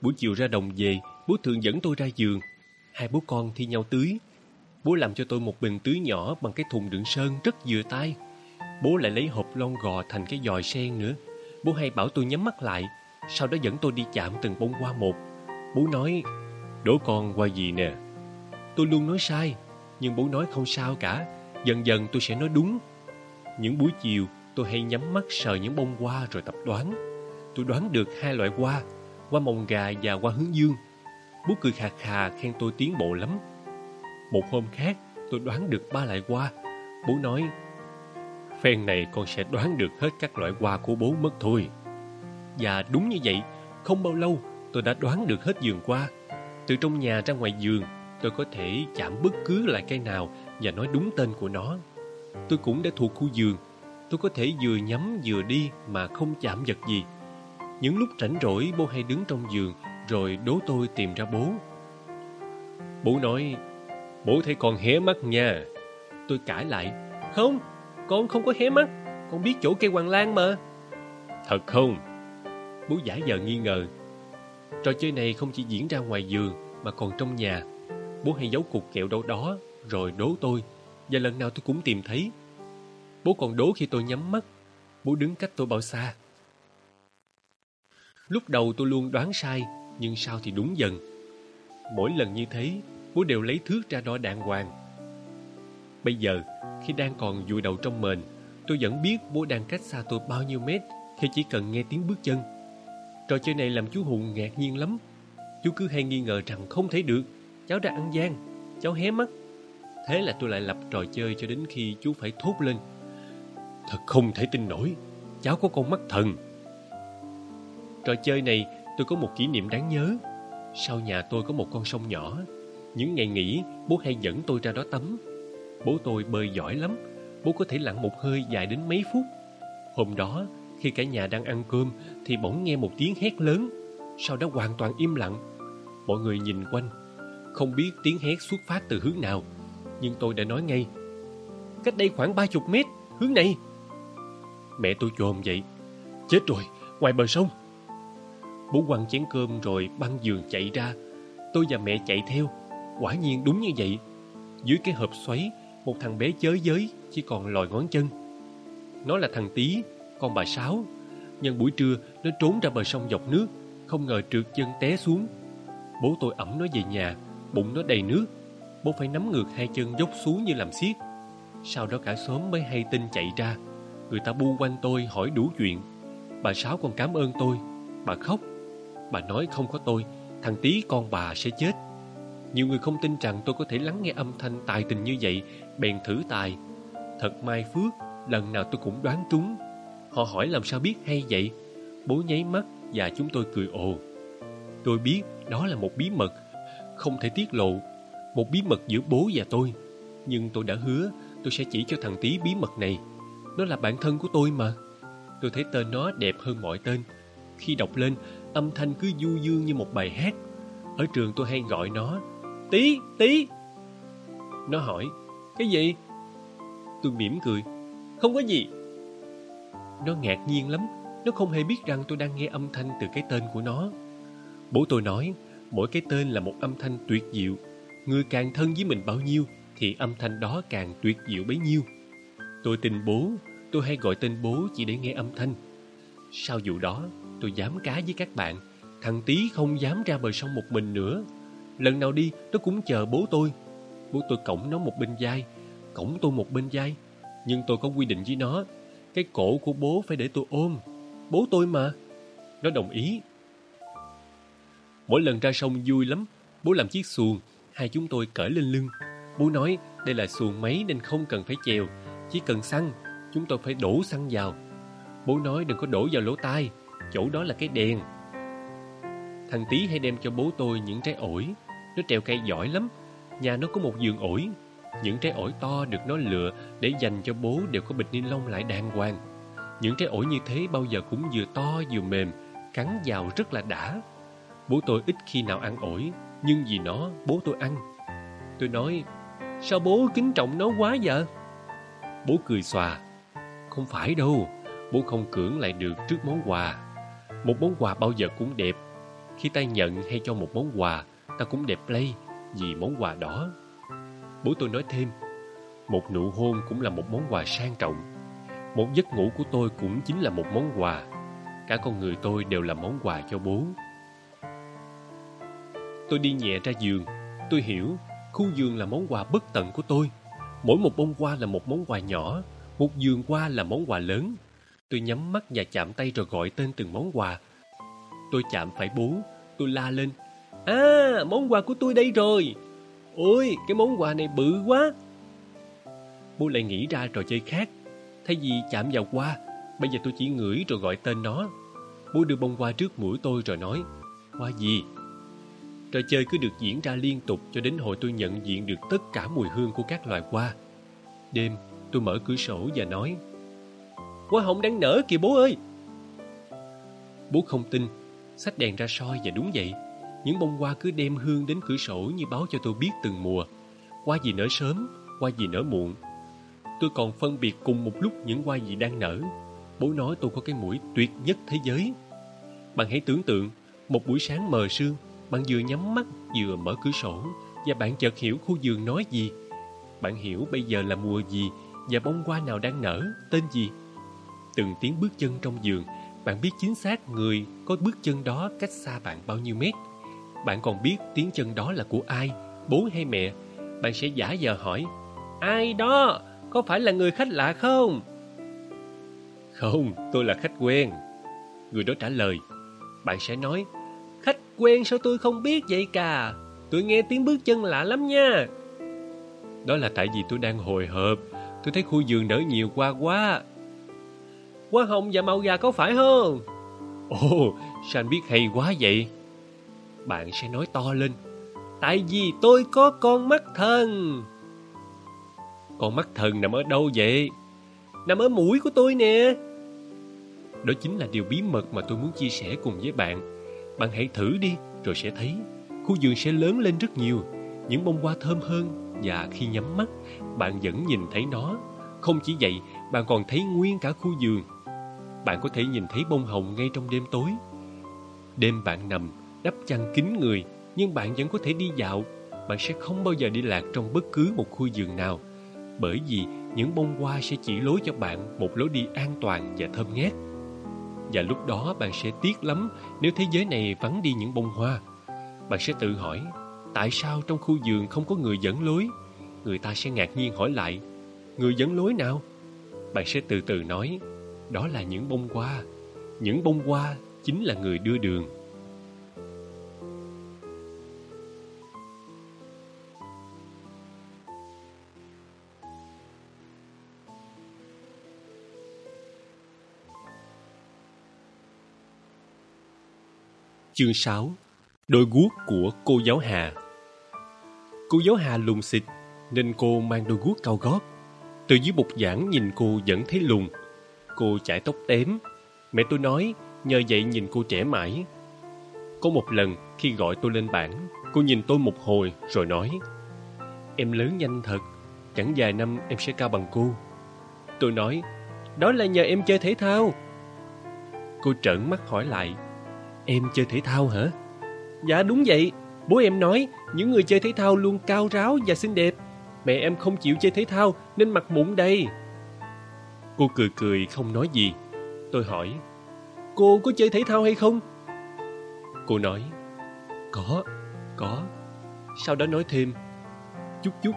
Buổi chiều ra đồng về, bố thường dẫn tôi ra giường. Hai bố con thi nhau tưới. Bố làm cho tôi một bình tưới nhỏ bằng cái thùng đựng sơn rất vừa tay. Bố lại lấy hộp lon gò thành cái giòi sen nữa. Bố hay bảo tôi nhắm mắt lại, sau đó dẫn tôi đi chạm từng bông hoa một. Bố nói, đố con qua gì nè. Tôi luôn nói sai, nhưng bố nói không sao cả Dần dần tôi sẽ nói đúng. Những buổi chiều, tôi hay nhắm mắt sờ những bông hoa rồi tập đoán. Tôi đoán được hai loại hoa, hoa mồng gà và hoa hướng dương. Bố cười khà khà khen tôi tiến bộ lắm. Một hôm khác, tôi đoán được ba loại hoa. Bố nói, phen này con sẽ đoán được hết các loại hoa của bố mất thôi. Và đúng như vậy, không bao lâu tôi đã đoán được hết vườn hoa. Từ trong nhà ra ngoài vườn, tôi có thể chạm bất cứ loại cây nào và nói đúng tên của nó. Tôi cũng đã thuộc khu vườn. Tôi có thể vừa nhắm vừa đi mà không chạm vật gì. Những lúc rảnh rỗi bố hay đứng trong giường rồi đố tôi tìm ra bố. Bố nói, bố thấy con hé mắt nha. Tôi cãi lại, không, con không có hé mắt, con biết chỗ cây hoàng lan mà. Thật không? Bố giả vờ nghi ngờ. Trò chơi này không chỉ diễn ra ngoài giường mà còn trong nhà. Bố hay giấu cục kẹo đâu đó rồi đố tôi, và lần nào tôi cũng tìm thấy. Bố còn đố khi tôi nhắm mắt, bố đứng cách tôi bao xa. Lúc đầu tôi luôn đoán sai, nhưng sau thì đúng dần. Mỗi lần như thế, bố đều lấy thước ra đo đàng hoàng. Bây giờ, khi đang còn vùi đầu trong mền, tôi vẫn biết bố đang cách xa tôi bao nhiêu mét khi chỉ cần nghe tiếng bước chân. Trò chơi này làm chú Hùng ngạc nhiên lắm. Chú cứ hay nghi ngờ rằng không thể được, cháu đã ăn gian, cháu hé mắt. Thế là tôi lại lập trò chơi cho đến khi chú phải thốt lên. Thật không thể tin nổi, cháu có con mắt thần. Trò chơi này tôi có một kỷ niệm đáng nhớ. Sau nhà tôi có một con sông nhỏ. Những ngày nghỉ, bố hay dẫn tôi ra đó tắm. Bố tôi bơi giỏi lắm, bố có thể lặn một hơi dài đến mấy phút. Hôm đó, khi cả nhà đang ăn cơm thì bỗng nghe một tiếng hét lớn, sau đó hoàn toàn im lặng. Mọi người nhìn quanh, không biết tiếng hét xuất phát từ hướng nào, nhưng tôi đã nói ngay. Cách đây khoảng ba chục mét, hướng này. Mẹ tôi chồm dậy. Chết rồi, ngoài bờ sông. Bố quăng chén cơm rồi băng giường chạy ra. Tôi và mẹ chạy theo. Quả nhiên đúng như vậy. Dưới cái hộp xoáy, một thằng bé chới giới chỉ còn lòi ngón chân. Nó là thằng Tý, con bà Sáu. Nhân buổi trưa, nó trốn ra bờ sông dọc nước, không ngờ trượt chân té xuống. Bố tôi ẩm nó về nhà, bụng nó đầy nước. Bố phải nắm ngược hai chân dốc xuống như làm xiết. Sau đó cả xóm mới hay tin chạy ra. Người ta bu quanh tôi hỏi đủ chuyện. Bà Sáu còn cảm ơn tôi. Bà khóc. Bà nói không có tôi, thằng tí con bà sẽ chết. Nhiều người không tin rằng tôi có thể lắng nghe âm thanh tài tình như vậy, bèn thử tài. Thật may phước, lần nào tôi cũng đoán trúng. Họ hỏi làm sao biết hay vậy? Bố nháy mắt và chúng tôi cười ồ. Tôi biết đó là một bí mật, không thể tiết lộ. Một bí mật giữa bố và tôi. Nhưng tôi đã hứa tôi sẽ chỉ cho thằng tí bí mật này. Nó là bạn thân của tôi mà. Tôi thấy tên nó đẹp hơn mọi tên. Khi đọc lên, âm thanh cứ du dương như một bài hát. Ở trường tôi hay gọi nó Tí, tí. Nó hỏi, cái gì? Tôi mỉm cười, không có gì. Nó ngạc nhiên lắm, nó không hề biết rằng tôi đang nghe âm thanh từ cái tên của nó. Bố tôi nói, mỗi cái tên là một âm thanh tuyệt diệu. Người càng thân với mình bao nhiêu, thì âm thanh đó càng tuyệt diệu bấy nhiêu. Tôi tin bố, tôi hay gọi tên bố chỉ để nghe âm thanh. Sau vụ đó, tôi dám cá với các bạn, thằng Tý không dám ra bờ sông một mình nữa. Lần nào đi, nó cũng chờ bố tôi. Bố tôi cổng nó một bên vai, cổng tôi một bên vai. Nhưng tôi có quy định với nó, cái cổ của bố phải để tôi ôm. Bố tôi mà. Nó đồng ý. Mỗi lần ra sông vui lắm, bố làm chiếc xuồng, hai chúng tôi cởi lên lưng. Bố nói đây là xuồng máy nên không cần phải chèo, chỉ cần xăng, chúng tôi phải đổ xăng vào. Bố nói đừng có đổ vào lỗ tai, chỗ đó là cái đèn. Thằng Tý hay đem cho bố tôi những trái ổi. Nó trèo cây giỏi lắm. Nhà nó có một giường ổi. Những trái ổi to được nó lựa để dành cho bố đều có bịch ni lông lại đàng hoàng. Những trái ổi như thế bao giờ cũng vừa to vừa mềm, cắn vào rất là đã. Bố tôi ít khi nào ăn ổi, nhưng vì nó bố tôi ăn. Tôi nói, sao bố kính trọng nó quá vậy? Bố cười xòa. Không phải đâu, bố không cưỡng lại được trước món quà. Một món quà bao giờ cũng đẹp, khi ta nhận hay cho một món quà, ta cũng đẹp lây vì món quà đó. Bố tôi nói thêm, một nụ hôn cũng là một món quà sang trọng. Một giấc ngủ của tôi cũng chính là một món quà. Cả con người tôi đều là món quà cho bố. Tôi đi nhẹ ra giường. Tôi hiểu, khu giường là món quà bất tận của tôi. Mỗi một bông hoa là một món quà nhỏ, một giường hoa là món quà lớn. Tôi nhắm mắt và chạm tay rồi gọi tên từng món quà. Tôi chạm phải bố, tôi la lên. À, món quà của tôi đây rồi. Ôi, cái món quà này bự quá. Bố lại nghĩ ra trò chơi khác. Thay vì chạm vào hoa, bây giờ tôi chỉ ngửi rồi gọi tên nó. Bố đưa bông hoa trước mũi tôi rồi nói, hoa gì? Trò chơi cứ được diễn ra liên tục cho đến hồi tôi nhận diện được tất cả mùi hương của các loài hoa. Đêm, tôi mở cửa sổ và nói, Hoa hồng đang nở kìa bố ơi! Bố không tin, xách đèn ra soi và đúng vậy. Những bông hoa cứ đem hương đến cửa sổ như báo cho tôi biết từng mùa. Hoa gì nở sớm, hoa gì nở muộn. Tôi còn phân biệt cùng một lúc những hoa gì đang nở. Bố nói tôi có cái mũi tuyệt nhất thế giới. Bạn hãy tưởng tượng, một buổi sáng mờ sương, bạn vừa nhắm mắt vừa mở cửa sổ và bạn chợt hiểu khu vườn nói gì. Bạn hiểu bây giờ là mùa gì và bông hoa nào đang nở, tên gì. Từng tiếng bước chân trong vườn bạn biết chính xác người có bước chân đó cách xa bạn bao nhiêu mét. bạn còn biết tiếng chân đó là của ai, bố hay mẹ, bạn sẽ giả vờ hỏi, ai đó, có phải là người khách lạ không? Không, tôi là khách quen. Người đó trả lời, bạn sẽ nói, khách quen sao tôi không biết vậy cả, tôi nghe tiếng bước chân lạ lắm nha. Đó là tại vì tôi đang hồi hộp, tôi thấy khu vườn nở nhiều hoa quá. Hoa hồng và màu gà có phải không? Ồ, sao anh biết hay quá vậy? Bạn sẽ nói to lên, tại vì tôi có con mắt thần. Con mắt thần nằm ở đâu vậy? Nằm ở mũi của tôi nè. Đó chính là điều bí mật mà tôi muốn chia sẻ cùng với bạn. Bạn hãy thử đi, rồi sẽ thấy. Khu vườn sẽ lớn lên rất nhiều. Những bông hoa thơm hơn và khi nhắm mắt, bạn vẫn nhìn thấy nó. Không chỉ vậy, bạn còn thấy nguyên cả khu vườn. Bạn có thể nhìn thấy bông hồng ngay trong đêm tối. Đêm bạn nằm, đắp chăn kín người, nhưng bạn vẫn có thể đi dạo. Bạn sẽ không bao giờ đi lạc trong bất cứ một khu vườn nào. Bởi vì những bông hoa sẽ chỉ lối cho bạn một lối đi an toàn và thơm ngát. Và lúc đó bạn sẽ tiếc lắm nếu thế giới này vắng đi những bông hoa. Bạn sẽ tự hỏi, tại sao trong khu vườn không có người dẫn lối? Người ta sẽ ngạc nhiên hỏi lại, người dẫn lối nào? Bạn sẽ từ từ nói, đó là những bông hoa. Những bông hoa chính là người đưa đường. Chương 6 Đôi guốc của cô giáo Hà Cô giáo Hà lùn xịt nên cô mang đôi guốc cao gót. Từ dưới bục giảng nhìn cô vẫn thấy lùn. Cô chải tóc tém. Mẹ tôi nói nhờ vậy nhìn cô trẻ mãi. Có một lần khi gọi tôi lên bảng, cô nhìn tôi một hồi rồi nói Em lớn nhanh thật, chẳng vài năm em sẽ cao bằng cô. Tôi nói, đó là nhờ em chơi thể thao. Cô trợn mắt hỏi lại, em chơi thể thao hả? Dạ đúng vậy, bố em nói những người chơi thể thao luôn cao ráo và xinh đẹp. Mẹ em không chịu chơi thể thao nên mặt mụn đây. Cô cười cười không nói gì. Tôi hỏi, cô có chơi thể thao hay không? Cô nói, có, có. Sau đó nói thêm, chút chút.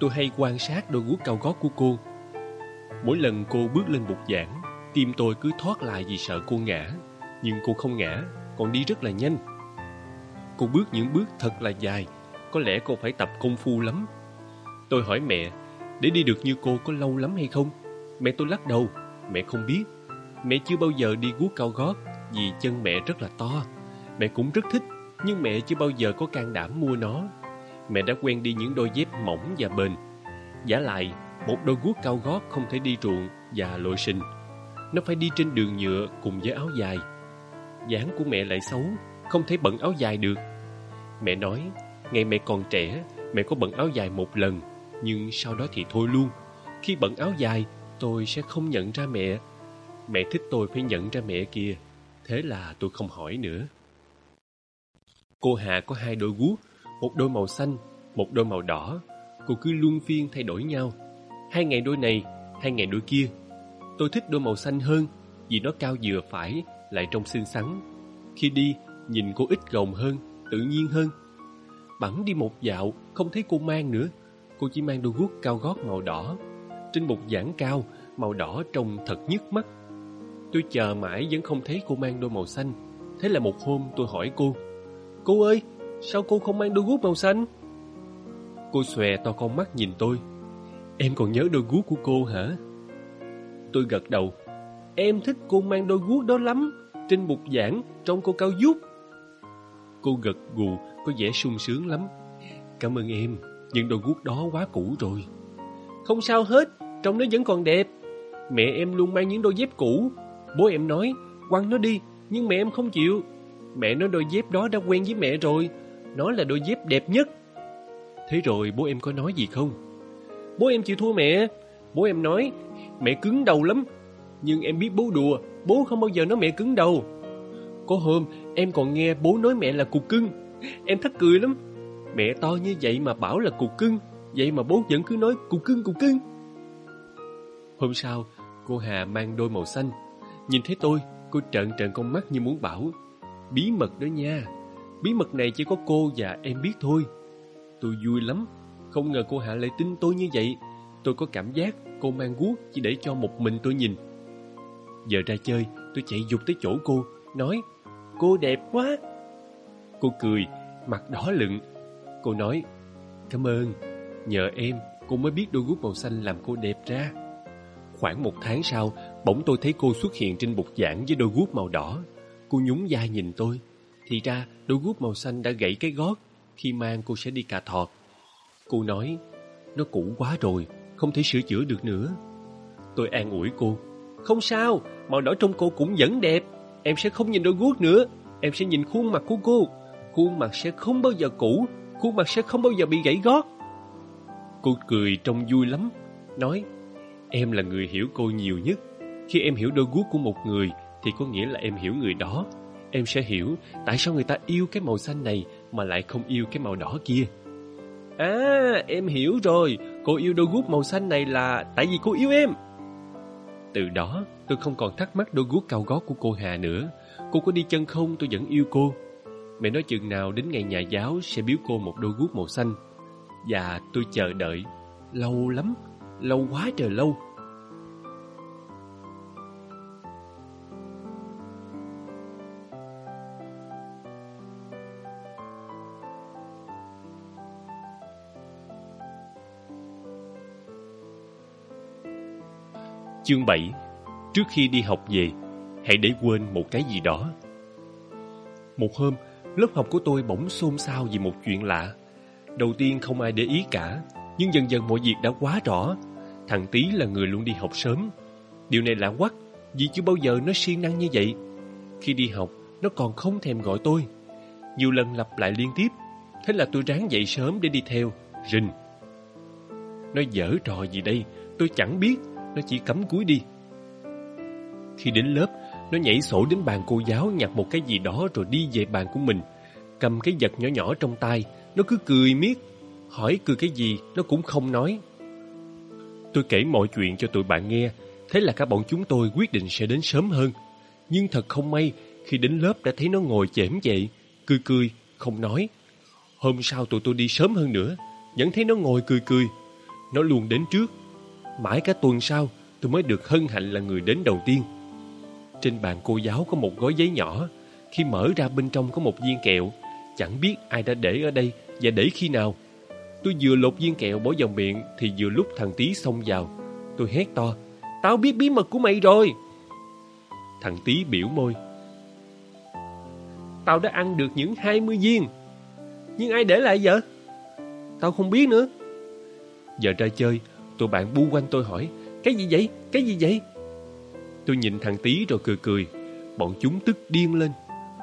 Tôi hay quan sát đôi guốc cao gót của cô. Mỗi lần cô bước lên bục giảng, tim tôi cứ thoát lại vì sợ cô ngã. Nhưng cô không ngã, còn đi rất là nhanh. Cô bước những bước thật là dài, có lẽ cô phải tập công phu lắm. Tôi hỏi mẹ, để đi được như cô có lâu lắm hay không? Mẹ tôi lắc đầu, mẹ không biết. Mẹ chưa bao giờ đi guốc cao gót vì chân mẹ rất là to. Mẹ cũng rất thích, nhưng mẹ chưa bao giờ có can đảm mua nó. Mẹ đã quen đi những đôi dép mỏng và bền. Giả lại, một đôi guốc cao gót không thể đi ruộng và lội sinh. Nó phải đi trên đường nhựa cùng với áo dài. dáng của mẹ lại xấu, không thể bận áo dài được. Mẹ nói, ngày mẹ còn trẻ, mẹ có bận áo dài một lần, nhưng sau đó thì thôi luôn. Khi bận áo dài, tôi sẽ không nhận ra mẹ. Mẹ thích tôi phải nhận ra mẹ kia. Thế là tôi không hỏi nữa. Cô Hà có hai đôi guốc, một đôi màu xanh, một đôi màu đỏ. Cô cứ luân phiên thay đổi nhau. Hai ngày đôi này, hai ngày đôi kia. Tôi thích đôi màu xanh hơn vì nó cao vừa phải, lại trông xinh xắn. Khi đi, nhìn cô ít gồng hơn, tự nhiên hơn. Bẵng đi một dạo, không thấy cô mang nữa. Cô chỉ mang đôi guốc cao gót màu đỏ. Trên một giảng cao, màu đỏ trông thật nhức mắt. Tôi chờ mãi vẫn không thấy cô mang đôi màu xanh. Thế là một hôm tôi hỏi cô, Cô ơi, sao cô không mang đôi guốc màu xanh? Cô xòe to con mắt nhìn tôi. Em còn nhớ đôi guốc của cô hả? Tôi gật đầu. Em thích cô mang đôi guốc đó lắm. Trên bục giảng, trông cô cao giúp. Cô gật gù, có vẻ sung sướng lắm. Cảm ơn em, nhưng đôi guốc đó quá cũ rồi. Không sao hết, trông nó vẫn còn đẹp. Mẹ em luôn mang những đôi dép cũ. Bố em nói, quăng nó đi, nhưng mẹ em không chịu. Mẹ nói đôi dép đó đã quen với mẹ rồi. Nó là đôi dép đẹp nhất. Thế rồi bố em có nói gì không? Bố em chịu thua mẹ. Bố em nói, mẹ cứng đầu lắm. Nhưng em biết bố đùa, bố không bao giờ nói mẹ cứng đầu. Có hôm, em còn nghe bố nói mẹ là cục cưng. Em thắc cười lắm. Mẹ to như vậy mà bảo là cục cưng. Vậy mà bố vẫn cứ nói cục cưng cục cưng. Hôm sau, cô Hà mang đôi màu xanh. Nhìn thấy tôi, cô trợn trợn con mắt như muốn bảo Bí mật đó nha. Bí mật này chỉ có cô và em biết thôi. Tôi vui lắm. Không ngờ cô Hạ lại tin tôi như vậy. Tôi có cảm giác cô mang guốc chỉ để cho một mình tôi nhìn. Giờ ra chơi, tôi chạy dục tới chỗ cô, nói Cô đẹp quá. Cô cười, mặt đỏ lựng. Cô nói Cảm ơn, nhờ em cô mới biết đôi guốc màu xanh làm cô đẹp ra. Khoảng một tháng sau, bỗng tôi thấy cô xuất hiện trên bục giảng với đôi guốc màu đỏ. Cô nhún vai nhìn tôi. Thì ra, đôi guốc màu xanh đã gãy cái gót. Khi mang cô sẽ đi cà thọt. Cô nói, nó cũ quá rồi, không thể sửa chữa được nữa. Tôi an ủi cô, không sao, màu đỏ trong cô cũng vẫn đẹp. Em sẽ không nhìn đôi guốc nữa, em sẽ nhìn khuôn mặt của cô. Khuôn mặt sẽ không bao giờ cũ, khuôn mặt sẽ không bao giờ bị gãy gót. Cô cười trông vui lắm, nói, em là người hiểu cô nhiều nhất. Khi em hiểu đôi guốc của một người, thì có nghĩa là em hiểu người đó. Em sẽ hiểu tại sao người ta yêu cái màu xanh này mà lại không yêu cái màu đỏ kia. À, em hiểu rồi, cô yêu đôi guốc màu xanh này là tại vì cô yêu em. Từ đó, tôi không còn thắc mắc đôi guốc cao gót của cô Hà nữa. Cô có đi chân không tôi vẫn yêu cô. Mẹ nói chừng nào đến ngày nhà giáo sẽ biếu cô một đôi guốc màu xanh. Và tôi chờ đợi. Lâu lắm, lâu quá trời lâu. Chương 7 Trước khi đi học về, hãy để quên một cái gì đó. Một hôm, lớp học của tôi bỗng xôn xao vì một chuyện lạ. Đầu tiên không ai để ý cả, nhưng dần dần mọi việc đã quá rõ. Thằng Tý là người luôn đi học sớm. Điều này lạ quắc, vì chưa bao giờ nó siêng năng như vậy. Khi đi học, nó còn không thèm gọi tôi. Nhiều lần lặp lại liên tiếp, thế là tôi ráng dậy sớm để đi theo. Rình! Nó dở trò gì đây, tôi chẳng biết nó chỉ cắm cúi đi. Khi đến lớp, nó nhảy sổ đến bàn cô giáo nhặt một cái gì đó rồi đi về bàn của mình. Cầm cái vật nhỏ nhỏ trong tay, nó cứ cười miết. Hỏi cười cái gì, nó cũng không nói. Tôi kể mọi chuyện cho tụi bạn nghe, thế là cả bọn chúng tôi quyết định sẽ đến sớm hơn. Nhưng thật không may, khi đến lớp đã thấy nó ngồi chễm vậy cười cười, không nói. Hôm sau tụi tôi đi sớm hơn nữa, vẫn thấy nó ngồi cười cười. Nó luôn đến trước, Mãi cả tuần sau, tôi mới được hân hạnh là người đến đầu tiên. Trên bàn cô giáo có một gói giấy nhỏ. Khi mở ra bên trong có một viên kẹo. Chẳng biết ai đã để ở đây và để khi nào. Tôi vừa lột viên kẹo bỏ vào miệng thì vừa lúc thằng Tý xông vào. Tôi hét to. Tao biết bí mật của mày rồi. Thằng Tý biểu môi. Tao đã ăn được những 20 viên. Nhưng ai để lại vậy? Tao không biết nữa. Giờ ra chơi, Tụi bạn bu quanh tôi hỏi, Cái gì vậy? Cái gì vậy? Tôi nhìn thằng tí rồi cười cười. Bọn chúng tức điên lên.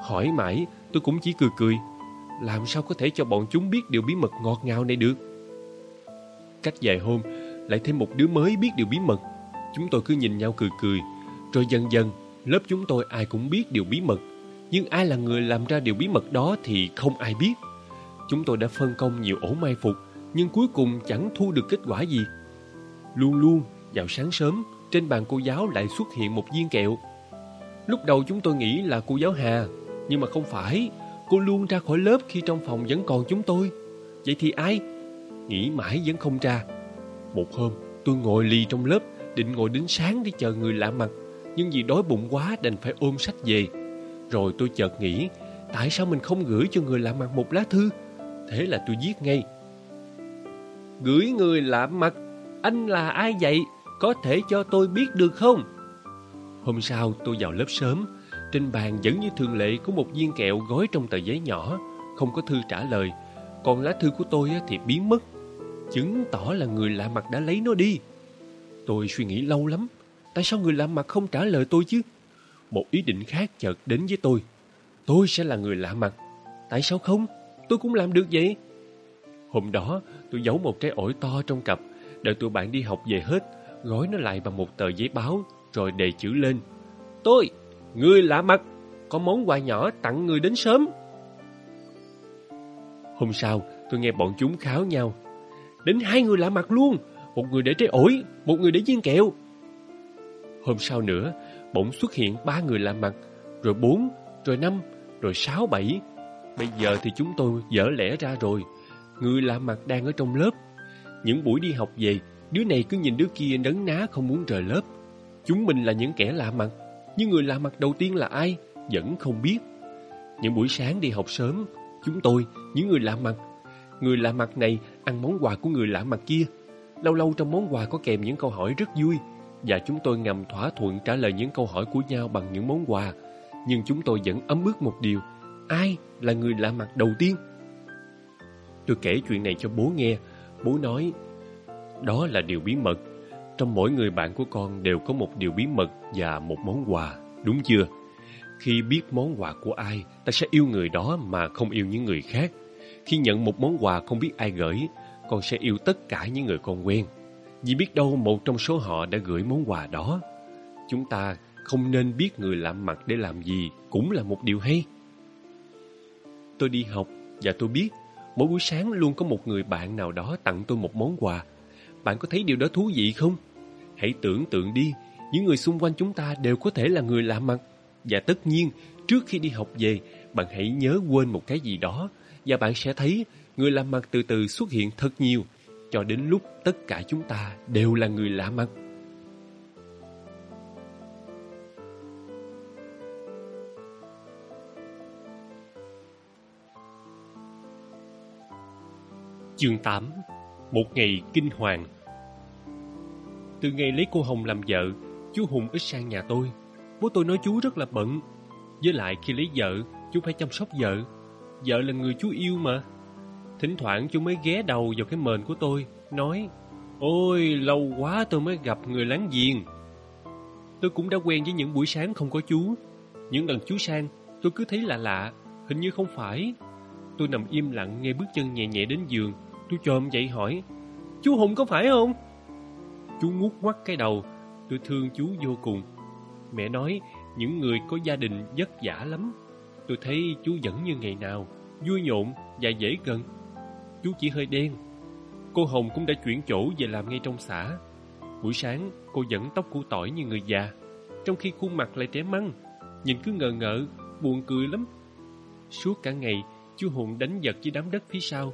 Hỏi mãi, tôi cũng chỉ cười cười. Làm sao có thể cho bọn chúng biết điều bí mật ngọt ngào này được? Cách vài hôm, Lại thêm một đứa mới biết điều bí mật. Chúng tôi cứ nhìn nhau cười cười. Rồi dần dần, Lớp chúng tôi ai cũng biết điều bí mật. Nhưng ai là người làm ra điều bí mật đó Thì không ai biết. Chúng tôi đã phân công nhiều ổ mai phục, Nhưng cuối cùng chẳng thu được kết quả gì. Luôn luôn, vào sáng sớm, Trên bàn cô giáo lại xuất hiện một viên kẹo. Lúc đầu chúng tôi nghĩ là cô giáo Hà, Nhưng mà không phải. Cô luôn ra khỏi lớp khi trong phòng vẫn còn chúng tôi. Vậy thì ai? Nghĩ mãi vẫn không ra. Một hôm, tôi ngồi lì trong lớp, Định ngồi đến sáng để chờ người lạ mặt. Nhưng vì đói bụng quá đành phải ôm sách về. Rồi tôi chợt nghĩ, Tại sao mình không gửi cho người lạ mặt một lá thư? Thế là tôi viết ngay. Gửi người lạ mặt anh là ai vậy? Có thể cho tôi biết được không? Hôm sau, tôi vào lớp sớm. Trên bàn vẫn như thường lệ có một viên kẹo gói trong tờ giấy nhỏ. Không có thư trả lời. Còn lá thư của tôi thì biến mất. Chứng tỏ là người lạ mặt đã lấy nó đi. Tôi suy nghĩ lâu lắm. Tại sao người lạ mặt không trả lời tôi chứ? Một ý định khác chợt đến với tôi. Tôi sẽ là người lạ mặt. Tại sao không? Tôi cũng làm được vậy. Hôm đó, tôi giấu một trái ổi to trong cặp. Đợi tụi bạn đi học về hết Gói nó lại bằng một tờ giấy báo Rồi đề chữ lên Tôi, người lạ mặt Có món quà nhỏ tặng người đến sớm Hôm sau tôi nghe bọn chúng kháo nhau Đến hai người lạ mặt luôn Một người để trái ổi Một người để viên kẹo Hôm sau nữa Bỗng xuất hiện ba người lạ mặt Rồi bốn, rồi năm rồi sáu bảy. Bây giờ thì chúng tôi dở lẽ ra rồi. Người lạ mặt đang ở trong lớp. Những buổi đi học về, đứa này cứ nhìn đứa kia đấn ná không muốn rời lớp. Chúng mình là những kẻ lạ mặt, nhưng người lạ mặt đầu tiên là ai, vẫn không biết. Những buổi sáng đi học sớm, chúng tôi, những người lạ mặt, người lạ mặt này ăn món quà của người lạ mặt kia. Lâu lâu trong món quà có kèm những câu hỏi rất vui, và chúng tôi ngầm thỏa thuận trả lời những câu hỏi của nhau bằng những món quà. Nhưng chúng tôi vẫn ấm ức một điều, ai là người lạ mặt đầu tiên? Tôi kể chuyện này cho bố nghe, bố nói, đó là điều bí mật. Trong mỗi người bạn của con đều có một điều bí mật và một món quà, đúng chưa? Khi biết món quà của ai, ta sẽ yêu người đó mà không yêu những người khác. Khi nhận một món quà không biết ai gửi, con sẽ yêu tất cả những người con quen. Vì biết đâu một trong số họ đã gửi món quà đó. Chúng ta không nên biết người lạ mặt để làm gì cũng là một điều hay. Tôi đi học và tôi biết mỗi buổi sáng luôn có một người bạn nào đó tặng tôi một món quà. Bạn có thấy điều đó thú vị không? Hãy tưởng tượng đi, những người xung quanh chúng ta đều có thể là người lạ mặt. Và tất nhiên, trước khi đi học về, bạn hãy nhớ quên một cái gì đó và bạn sẽ thấy người lạ mặt từ từ xuất hiện thật nhiều cho đến lúc tất cả chúng ta đều là người lạ mặt. Chương 8 Một ngày kinh hoàng Từ ngày lấy cô Hồng làm vợ, chú Hùng ít sang nhà tôi. Bố tôi nói chú rất là bận. Với lại khi lấy vợ, chú phải chăm sóc vợ. Vợ là người chú yêu mà. Thỉnh thoảng chú mới ghé đầu vào cái mền của tôi, nói Ôi, lâu quá tôi mới gặp người láng giềng. Tôi cũng đã quen với những buổi sáng không có chú. Những lần chú sang, tôi cứ thấy lạ lạ, hình như không phải. Tôi nằm im lặng nghe bước chân nhẹ nhẹ đến giường. Tôi chồm dậy hỏi, chú Hùng có phải không? Chú ngút ngoắt cái đầu, tôi thương chú vô cùng. Mẹ nói, những người có gia đình vất vả lắm. Tôi thấy chú vẫn như ngày nào, vui nhộn và dễ gần chú chỉ hơi đen. Cô Hồng cũng đã chuyển chỗ về làm ngay trong xã. Buổi sáng, cô vẫn tóc củ tỏi như người già, trong khi khuôn mặt lại trẻ măng, nhìn cứ ngờ ngợ, buồn cười lắm. Suốt cả ngày, chú Hùng đánh giật với đám đất phía sau.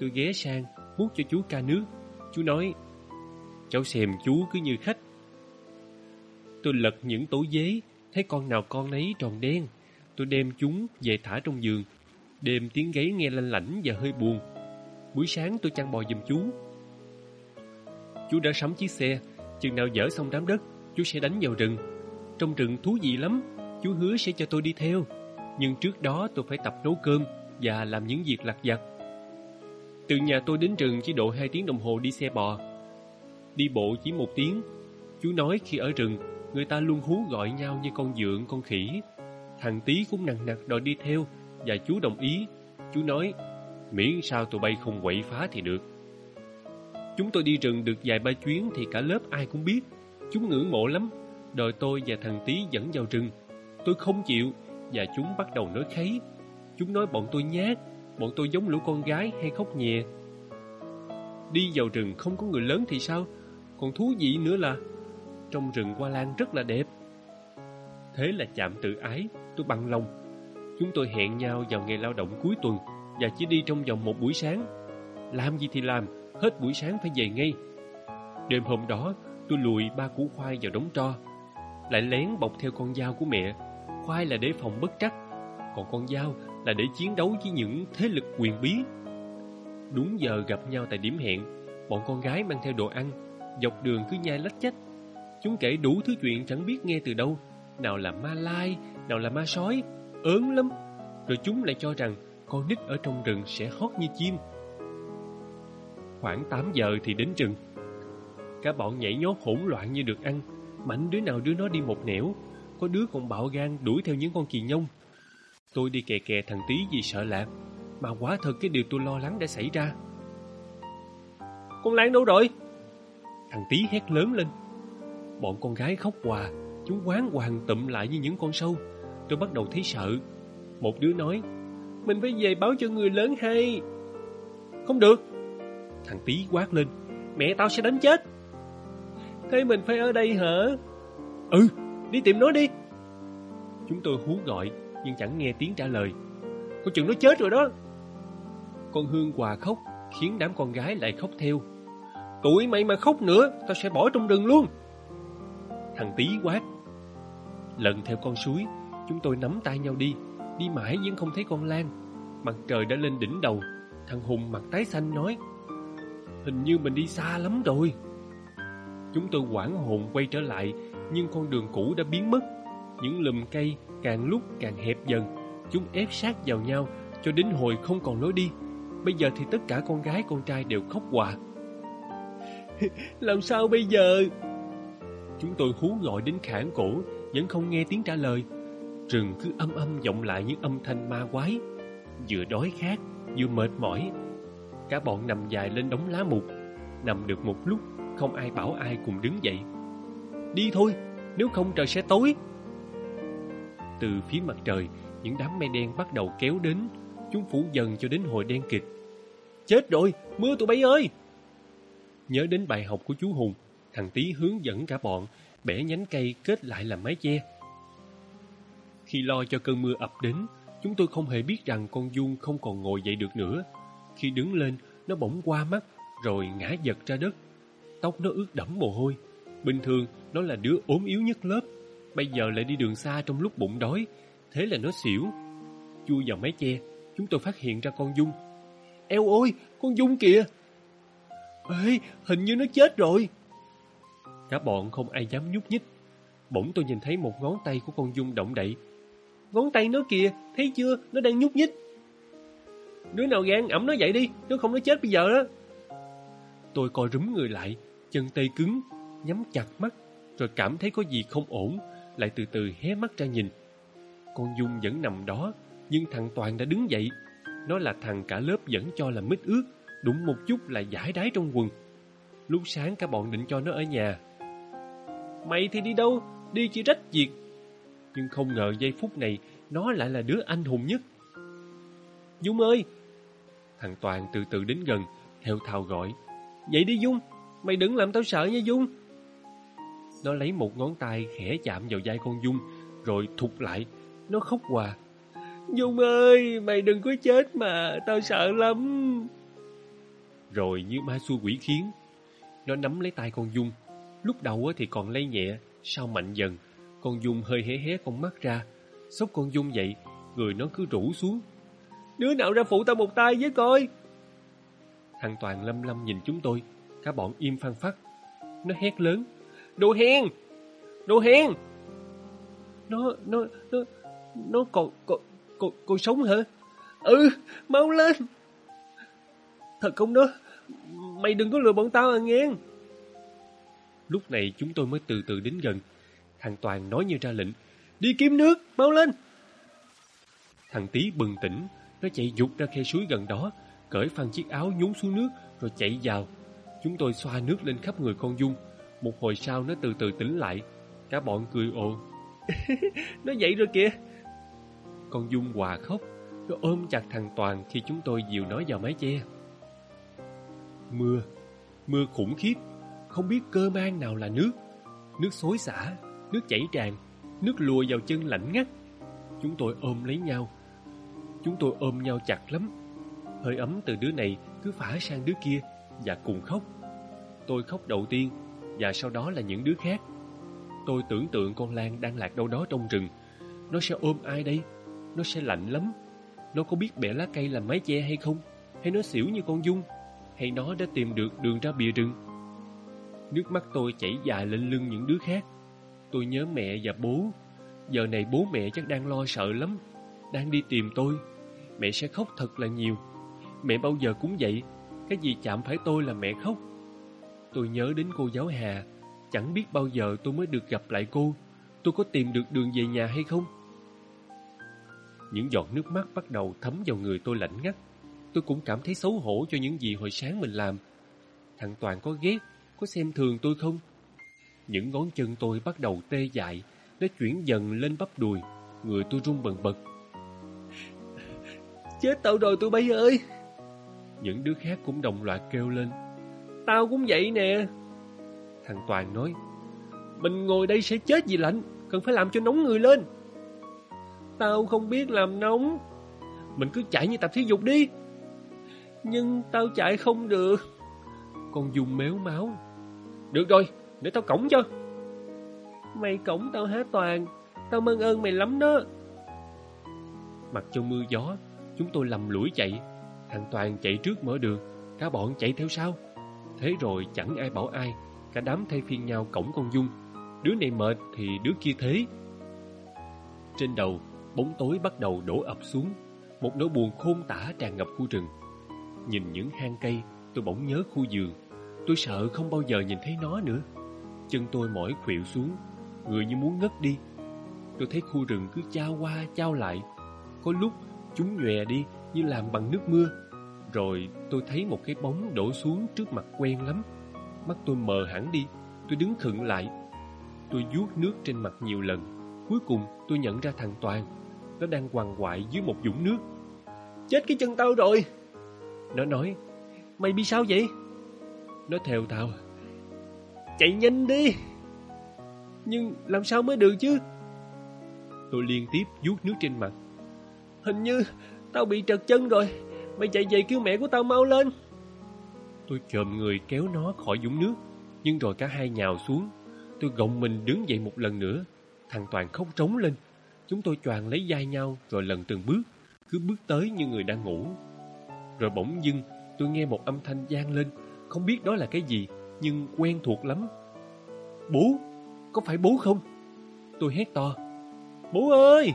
Tôi ghé sang, múc cho chú ca nước. Chú nói, cháu xem chú cứ như khách. Tôi lật những tổ dế, thấy con nào con nấy tròn đen. Tôi đem chúng về thả trong giường. Đêm tiếng gáy nghe lanh lảnh và hơi buồn. Buổi sáng tôi chăn bò giùm chú Chú đã sắm chiếc xe Chừng nào dở xong đám đất Chú sẽ đánh vào rừng Trong rừng thú vị lắm Chú hứa sẽ cho tôi đi theo Nhưng trước đó tôi phải tập nấu cơm Và làm những việc lặt vặt từ nhà tôi đến rừng chỉ độ 2 tiếng đồng hồ đi xe bò Đi bộ chỉ một tiếng Chú nói khi ở rừng Người ta luôn hú gọi nhau như con dượng con khỉ Thằng tí cũng nặng nặc đòi đi theo Và chú đồng ý Chú nói miễn sao tụi bay không quậy phá thì được. Chúng tôi đi rừng được vài ba chuyến thì cả lớp ai cũng biết. Chúng ngưỡng mộ lắm, đòi tôi và thằng Tý dẫn vào rừng. Tôi không chịu và chúng bắt đầu nói kháy. Chúng nói bọn tôi nhát, bọn tôi giống lũ con gái hay khóc nhè. Đi vào rừng không có người lớn thì sao? Còn thú vị nữa là trong rừng hoa lan rất là đẹp. Thế là chạm tự ái, tôi bằng lòng. Chúng tôi hẹn nhau vào ngày lao động cuối tuần và chỉ đi trong vòng một buổi sáng. Làm gì thì làm, hết buổi sáng phải về ngay. Đêm hôm đó, tôi lùi ba củ khoai vào đống tro, lại lén bọc theo con dao của mẹ. Khoai là để phòng bất trắc, còn con dao là để chiến đấu với những thế lực quyền bí. Đúng giờ gặp nhau tại điểm hẹn, bọn con gái mang theo đồ ăn, dọc đường cứ nhai lách chách. Chúng kể đủ thứ chuyện chẳng biết nghe từ đâu, nào là ma lai, nào là ma sói, ớn lắm. Rồi chúng lại cho rằng con nít ở trong rừng sẽ hót như chim. Khoảng 8 giờ thì đến rừng. Cả bọn nhảy nhót hỗn loạn như được ăn, Mảnh đứa nào đứa nó đi một nẻo, có đứa còn bạo gan đuổi theo những con kỳ nhông. Tôi đi kè kè thằng tí vì sợ lạc, mà quá thật cái điều tôi lo lắng đã xảy ra. Con Lan đâu rồi? Thằng tí hét lớn lên. Bọn con gái khóc hòa, chúng quán hoàng tụm lại như những con sâu. Tôi bắt đầu thấy sợ. Một đứa nói, mình phải về báo cho người lớn hay Không được Thằng tí quát lên Mẹ tao sẽ đánh chết Thế mình phải ở đây hả Ừ đi tìm nó đi Chúng tôi hú gọi nhưng chẳng nghe tiếng trả lời. Con chừng nó chết rồi đó. Con Hương Hòa khóc, Khiến đám con gái lại khóc theo. Tụi mày mà khóc nữa, Tao sẽ bỏ trong rừng luôn. Thằng tí quát. Lần theo con suối, Chúng tôi nắm tay nhau đi. Đi mãi vẫn không thấy con Lan. Mặt trời đã lên đỉnh đầu, Thằng Hùng mặt tái xanh nói. Hình như mình đi xa lắm rồi. Chúng tôi quảng hồn quay trở lại, Nhưng con đường cũ đã biến mất. Những lùm cây càng lúc càng hẹp dần, Chúng ép sát vào nhau Cho đến hồi không còn lối đi. Bây giờ thì tất cả con gái, con trai đều khóc hòa. [laughs] Làm sao bây giờ? Chúng tôi hú gọi đến khản cổ, Vẫn không nghe tiếng trả lời. Rừng cứ âm âm vọng lại những âm thanh ma quái. Vừa đói khát, Vừa mệt mỏi. Cả bọn nằm dài lên đống lá mục. Nằm được một lúc, Không ai bảo ai cùng đứng dậy. Đi thôi, Nếu không trời sẽ tối. Từ phía mặt trời Những đám mây đen bắt đầu kéo đến Chúng phủ dần cho đến hồi đen kịch Chết rồi Mưa tụi bay ơi! Nhớ đến bài học của chú Hùng Thằng Tý hướng dẫn cả bọn Bẻ nhánh cây kết lại làm mái che. Khi lo cho cơn mưa ập đến Chúng tôi không hề biết rằng con Dung không còn ngồi dậy được nữa. Khi đứng lên Nó bỗng qua mắt Rồi ngã giật ra đất. Tóc nó ướt đẫm mồ hôi. Bình thường nó là đứa ốm yếu nhất lớp Bây giờ lại đi đường xa trong lúc bụng đói. Thế là nó xỉu. Chui vào mái che, Chúng tôi phát hiện ra con Dung. Eo ôi con Dung kìa. Ê, hình như nó chết rồi. Cả bọn không ai dám nhúc nhích. Bỗng tôi nhìn thấy một ngón tay của con Dung động đậy. Ngón tay nó kìa, Thấy chưa? Nó đang nhúc nhích. Đứa nào gan ẩm nó dậy đi Nếu không nó chết bây giờ đó Tôi coi rúm người lại, Chân tay cứng, Nhắm chặt mắt, Rồi cảm thấy có gì không ổn. Lại từ từ hé mắt ra nhìn. Con Dung vẫn nằm đó, Nhưng thằng Toàn đã đứng dậy. Nó là thằng cả lớp vẫn cho là mít ướt, Đụng một chút là giải đái trong quần. Lúc sáng cả bọn định cho nó ở nhà. Mày thì đi đâu? Đi chỉ rách việc. Nhưng không ngờ giây phút này Nó lại là đứa anh hùng nhất. Dung ơi! Thằng Toàn từ từ đến gần Theo thào gọi. Vậy đi Dung, Mày đừng làm tao sợ nha Dung. Nó lấy một ngón tay khẽ chạm vào vai con Dung Rồi thụt lại. Nó khóc hòa. Dung ơi mày đừng có chết mà Tao sợ lắm. Rồi như ma xui quỷ khiến Nó nắm lấy tay con Dung. Lúc đầu thì còn lay nhẹ Sau mạnh dần. Con Dung hơi hé hé con mắt ra. Sốc con Dung vậy, Người nó cứ rủ xuống. Đứa nào ra phụ tao một tay với coi. Thằng Toàn lâm lâm nhìn chúng tôi Cả bọn im phăng phát Nó hét lớn. Đồ hen Đồ hen Nó Nó Nó Nó còn Còn Còn, còn sống hả? Ừ Mau lên. Thật không đó? Mày đừng có lừa bọn tao à nghe. Lúc này chúng tôi mới từ từ đến gần. Thằng Toàn nói như ra lệnh Đi kiếm nước Mau lên. Thằng Tý bừng tỉnh Nó chạy dục ra khe suối gần đó Cởi phăng chiếc áo nhúng xuống nước Rồi chạy vào. Chúng tôi xoa nước lên khắp người con Dung Một hồi sau nó từ từ tỉnh lại Cả bọn cười ồ. [laughs] Nó dậy rồi kìa. Con Dung hòa khóc Nó ôm chặt thằng Toàn khi chúng tôi dìu nó vào mái che. Mưa Mưa khủng khiếp Không biết cơ mang nào là nước. Nước xối xả Nước chảy tràn Nước lùa vào chân lạnh ngắt. Chúng tôi ôm lấy nhau Chúng tôi ôm nhau chặt lắm. Hơi ấm từ đứa này cứ phả sang đứa kia Và cùng khóc. Tôi khóc đầu tiên và sau đó là những đứa khác. Tôi tưởng tượng con Lan đang lạc đâu đó trong rừng. Nó sẽ ôm ai đây? Nó sẽ lạnh lắm. Nó có biết bẻ lá cây làm mái che hay không? Hay nó xỉu như con Dung? Hay nó đã tìm được đường ra bìa rừng? Nước mắt tôi chảy dài lên lưng những đứa khác. Tôi nhớ mẹ và bố. Giờ này bố mẹ chắc đang lo sợ lắm. Đang đi tìm tôi. Mẹ sẽ khóc thật là nhiều. Mẹ bao giờ cũng vậy. Cái gì chạm phải tôi là mẹ khóc. Tôi nhớ đến cô giáo Hà. Chẳng biết bao giờ tôi mới được gặp lại cô. Tôi có tìm được đường về nhà hay không? Những giọt nước mắt bắt đầu thấm vào người tôi lạnh ngắt. Tôi cũng cảm thấy xấu hổ cho những gì hồi sáng mình làm. Thằng Toàn có ghét Có xem thường tôi không? Những ngón chân tôi bắt đầu tê dại Nó chuyển dần lên bắp đùi. Người tôi run bần bật. Chết tao rồi tụi bay ơi! Những đứa khác cũng đồng loạt kêu lên Tao cũng vậy nè Thằng Toàn nói Mình ngồi đây sẽ chết vì lạnh Cần phải làm cho nóng người lên Tao không biết làm nóng. Mình cứ chạy như tập thể dục đi. Nhưng tao chạy không được. Con dùng méo máu. Được rồi, để tao cổng cho. Mày cổng tao há toàn. Tao mân ơn mày lắm đó. Mặc cho mưa gió, chúng tôi lầm lũi chạy. Thằng Toàn chạy trước mở đường, cả bọn chạy theo sau. Thế rồi chẳng ai bảo ai, cả đám thay phiên nhau cổng con Dung. Đứa này mệt thì đứa kia thế. Trên đầu, bóng tối bắt đầu đổ ập xuống. Một nỗi buồn khôn tả tràn ngập khu rừng. Nhìn những hang cây, tôi bỗng nhớ khu giường. Tôi sợ không bao giờ nhìn thấy nó nữa. Chân tôi mỏi khuỵu xuống, người như muốn ngất đi. Tôi thấy khu rừng cứ trao qua trao lại. Có lúc chúng nhòe đi như làm bằng nước mưa. Rồi tôi thấy một cái bóng đổ xuống trước mặt quen lắm. Mắt tôi mờ hẳn đi, tôi đứng khựng lại. Tôi vuốt nước trên mặt nhiều lần. Cuối cùng tôi nhận ra thằng Toàn. Nó đang quằn quại dưới một dũng nước. Chết cái chân tao rồi! Nó nói, mày bị sao vậy? Nó theo tao. Chạy nhanh đi! Nhưng làm sao mới được chứ? Tôi liên tiếp vuốt nước trên mặt. Hình như tao bị trật chân rồi. Mày chạy về kêu mẹ của tao mau lên. Tôi chồm người kéo nó khỏi dũng nước. Nhưng rồi cả hai nhào xuống. Tôi gồng mình đứng dậy một lần nữa. Thằng Toàn khóc trống lên. Chúng tôi choàng lấy vai nhau rồi lần từng bước. Cứ bước tới như người đang ngủ. Rồi bỗng dưng tôi nghe một âm thanh gian lên. Không biết đó là cái gì, nhưng quen thuộc lắm. Bố! Có phải bố không? Tôi hét to. Bố ơi!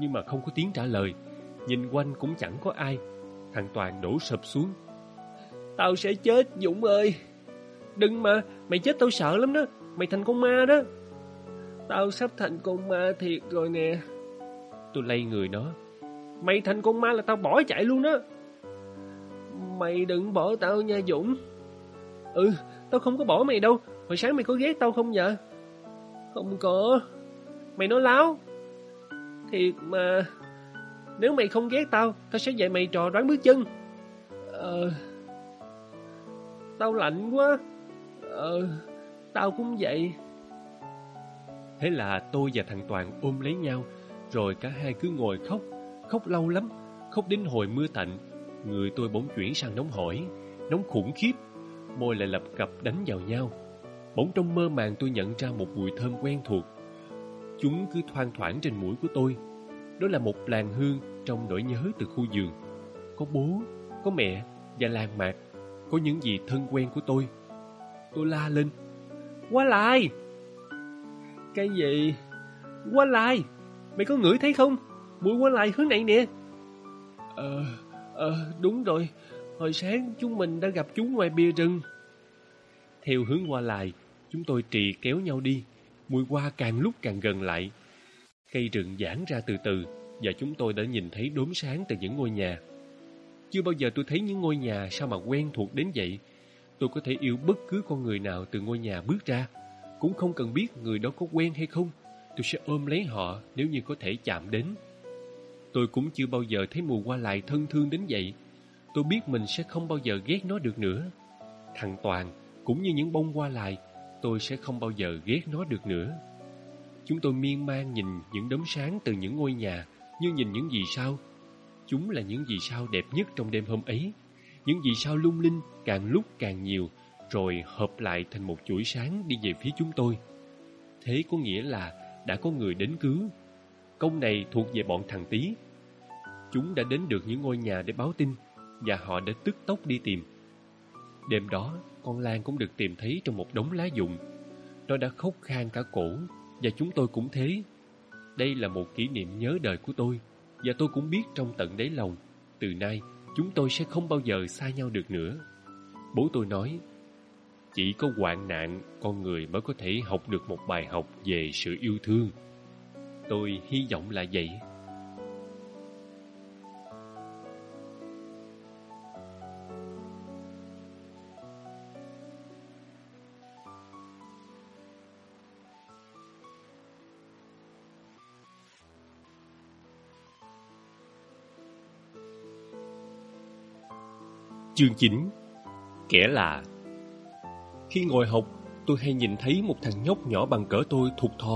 Nhưng mà không có tiếng trả lời. Nhìn quanh cũng chẳng có ai. Thằng Toàn đổ sập xuống. Tao sẽ chết, Dũng ơi! Đừng mà, mày chết tao sợ lắm đó. Mày thành con ma đó. Tao sắp thành con ma thiệt rồi nè. Tôi lay người nó. Mày thành con ma là tao bỏ chạy luôn đó. Mày đừng bỏ tao nha Dũng. Ừ, tao không có bỏ mày đâu. Hồi sáng mày có ghét tao không vậy? Không có. Mày nói láo. Thiệt mà. Nếu mày không ghét tao, tao sẽ dạy mày trò đoán bước chân. Ờ... Tao lạnh quá. Ờ... Tao cũng vậy. Thế là tôi và thằng Toàn ôm lấy nhau, rồi cả hai cứ ngồi khóc, khóc lâu lắm, khóc đến hồi mưa tạnh. Người tôi bỗng chuyển sang nóng hổi, nóng khủng khiếp, môi lại lập cập đánh vào nhau. Bỗng trong mơ màng tôi nhận ra một mùi thơm quen thuộc. Chúng cứ thoang thoảng trên mũi của tôi. Đó là một làng hương trong nỗi nhớ từ khu giường. Có bố, có mẹ và làng mạc, có những gì thân quen của tôi. Tôi la lên. Quá lại! Cái gì? Quá lại! Mày có ngửi thấy không? Mùi quá lại hướng này nè. Ờ, ờ, đúng rồi. Hồi sáng chúng mình đã gặp chúng ngoài bia rừng. Theo hướng qua lại, chúng tôi trì kéo nhau đi. Mùi hoa càng lúc càng gần lại. Cây rừng giãn ra từ từ và chúng tôi đã nhìn thấy đốm sáng từ những ngôi nhà. Chưa bao giờ tôi thấy những ngôi nhà sao mà quen thuộc đến vậy. Tôi có thể yêu bất cứ con người nào từ ngôi nhà bước ra. Cũng không cần biết người đó có quen hay không. Tôi sẽ ôm lấy họ nếu như có thể chạm đến. Tôi cũng chưa bao giờ thấy mùa hoa lại thân thương đến vậy. Tôi biết mình sẽ không bao giờ ghét nó được nữa. Thằng Toàn, cũng như những bông hoa lại, tôi sẽ không bao giờ ghét nó được nữa. Chúng tôi miên man nhìn những đốm sáng từ những ngôi nhà như nhìn những vì sao. Chúng là những vì sao đẹp nhất trong đêm hôm ấy. Những vì sao lung linh càng lúc càng nhiều rồi hợp lại thành một chuỗi sáng đi về phía chúng tôi. Thế có nghĩa là đã có người đến cứu. Công này thuộc về bọn thằng Tý. Chúng đã đến được những ngôi nhà để báo tin và họ đã tức tốc đi tìm. Đêm đó, con Lan cũng được tìm thấy trong một đống lá dụng Nó đã khóc khan cả cổ và chúng tôi cũng thế. Đây là một kỷ niệm nhớ đời của tôi, và tôi cũng biết trong tận đáy lòng, từ nay chúng tôi sẽ không bao giờ xa nhau được nữa. Bố tôi nói, chỉ có hoạn nạn, con người mới có thể học được một bài học về sự yêu thương. Tôi hy vọng là vậy. Chương 9 Kẻ là Khi ngồi học, tôi hay nhìn thấy một thằng nhóc nhỏ bằng cỡ tôi thục thò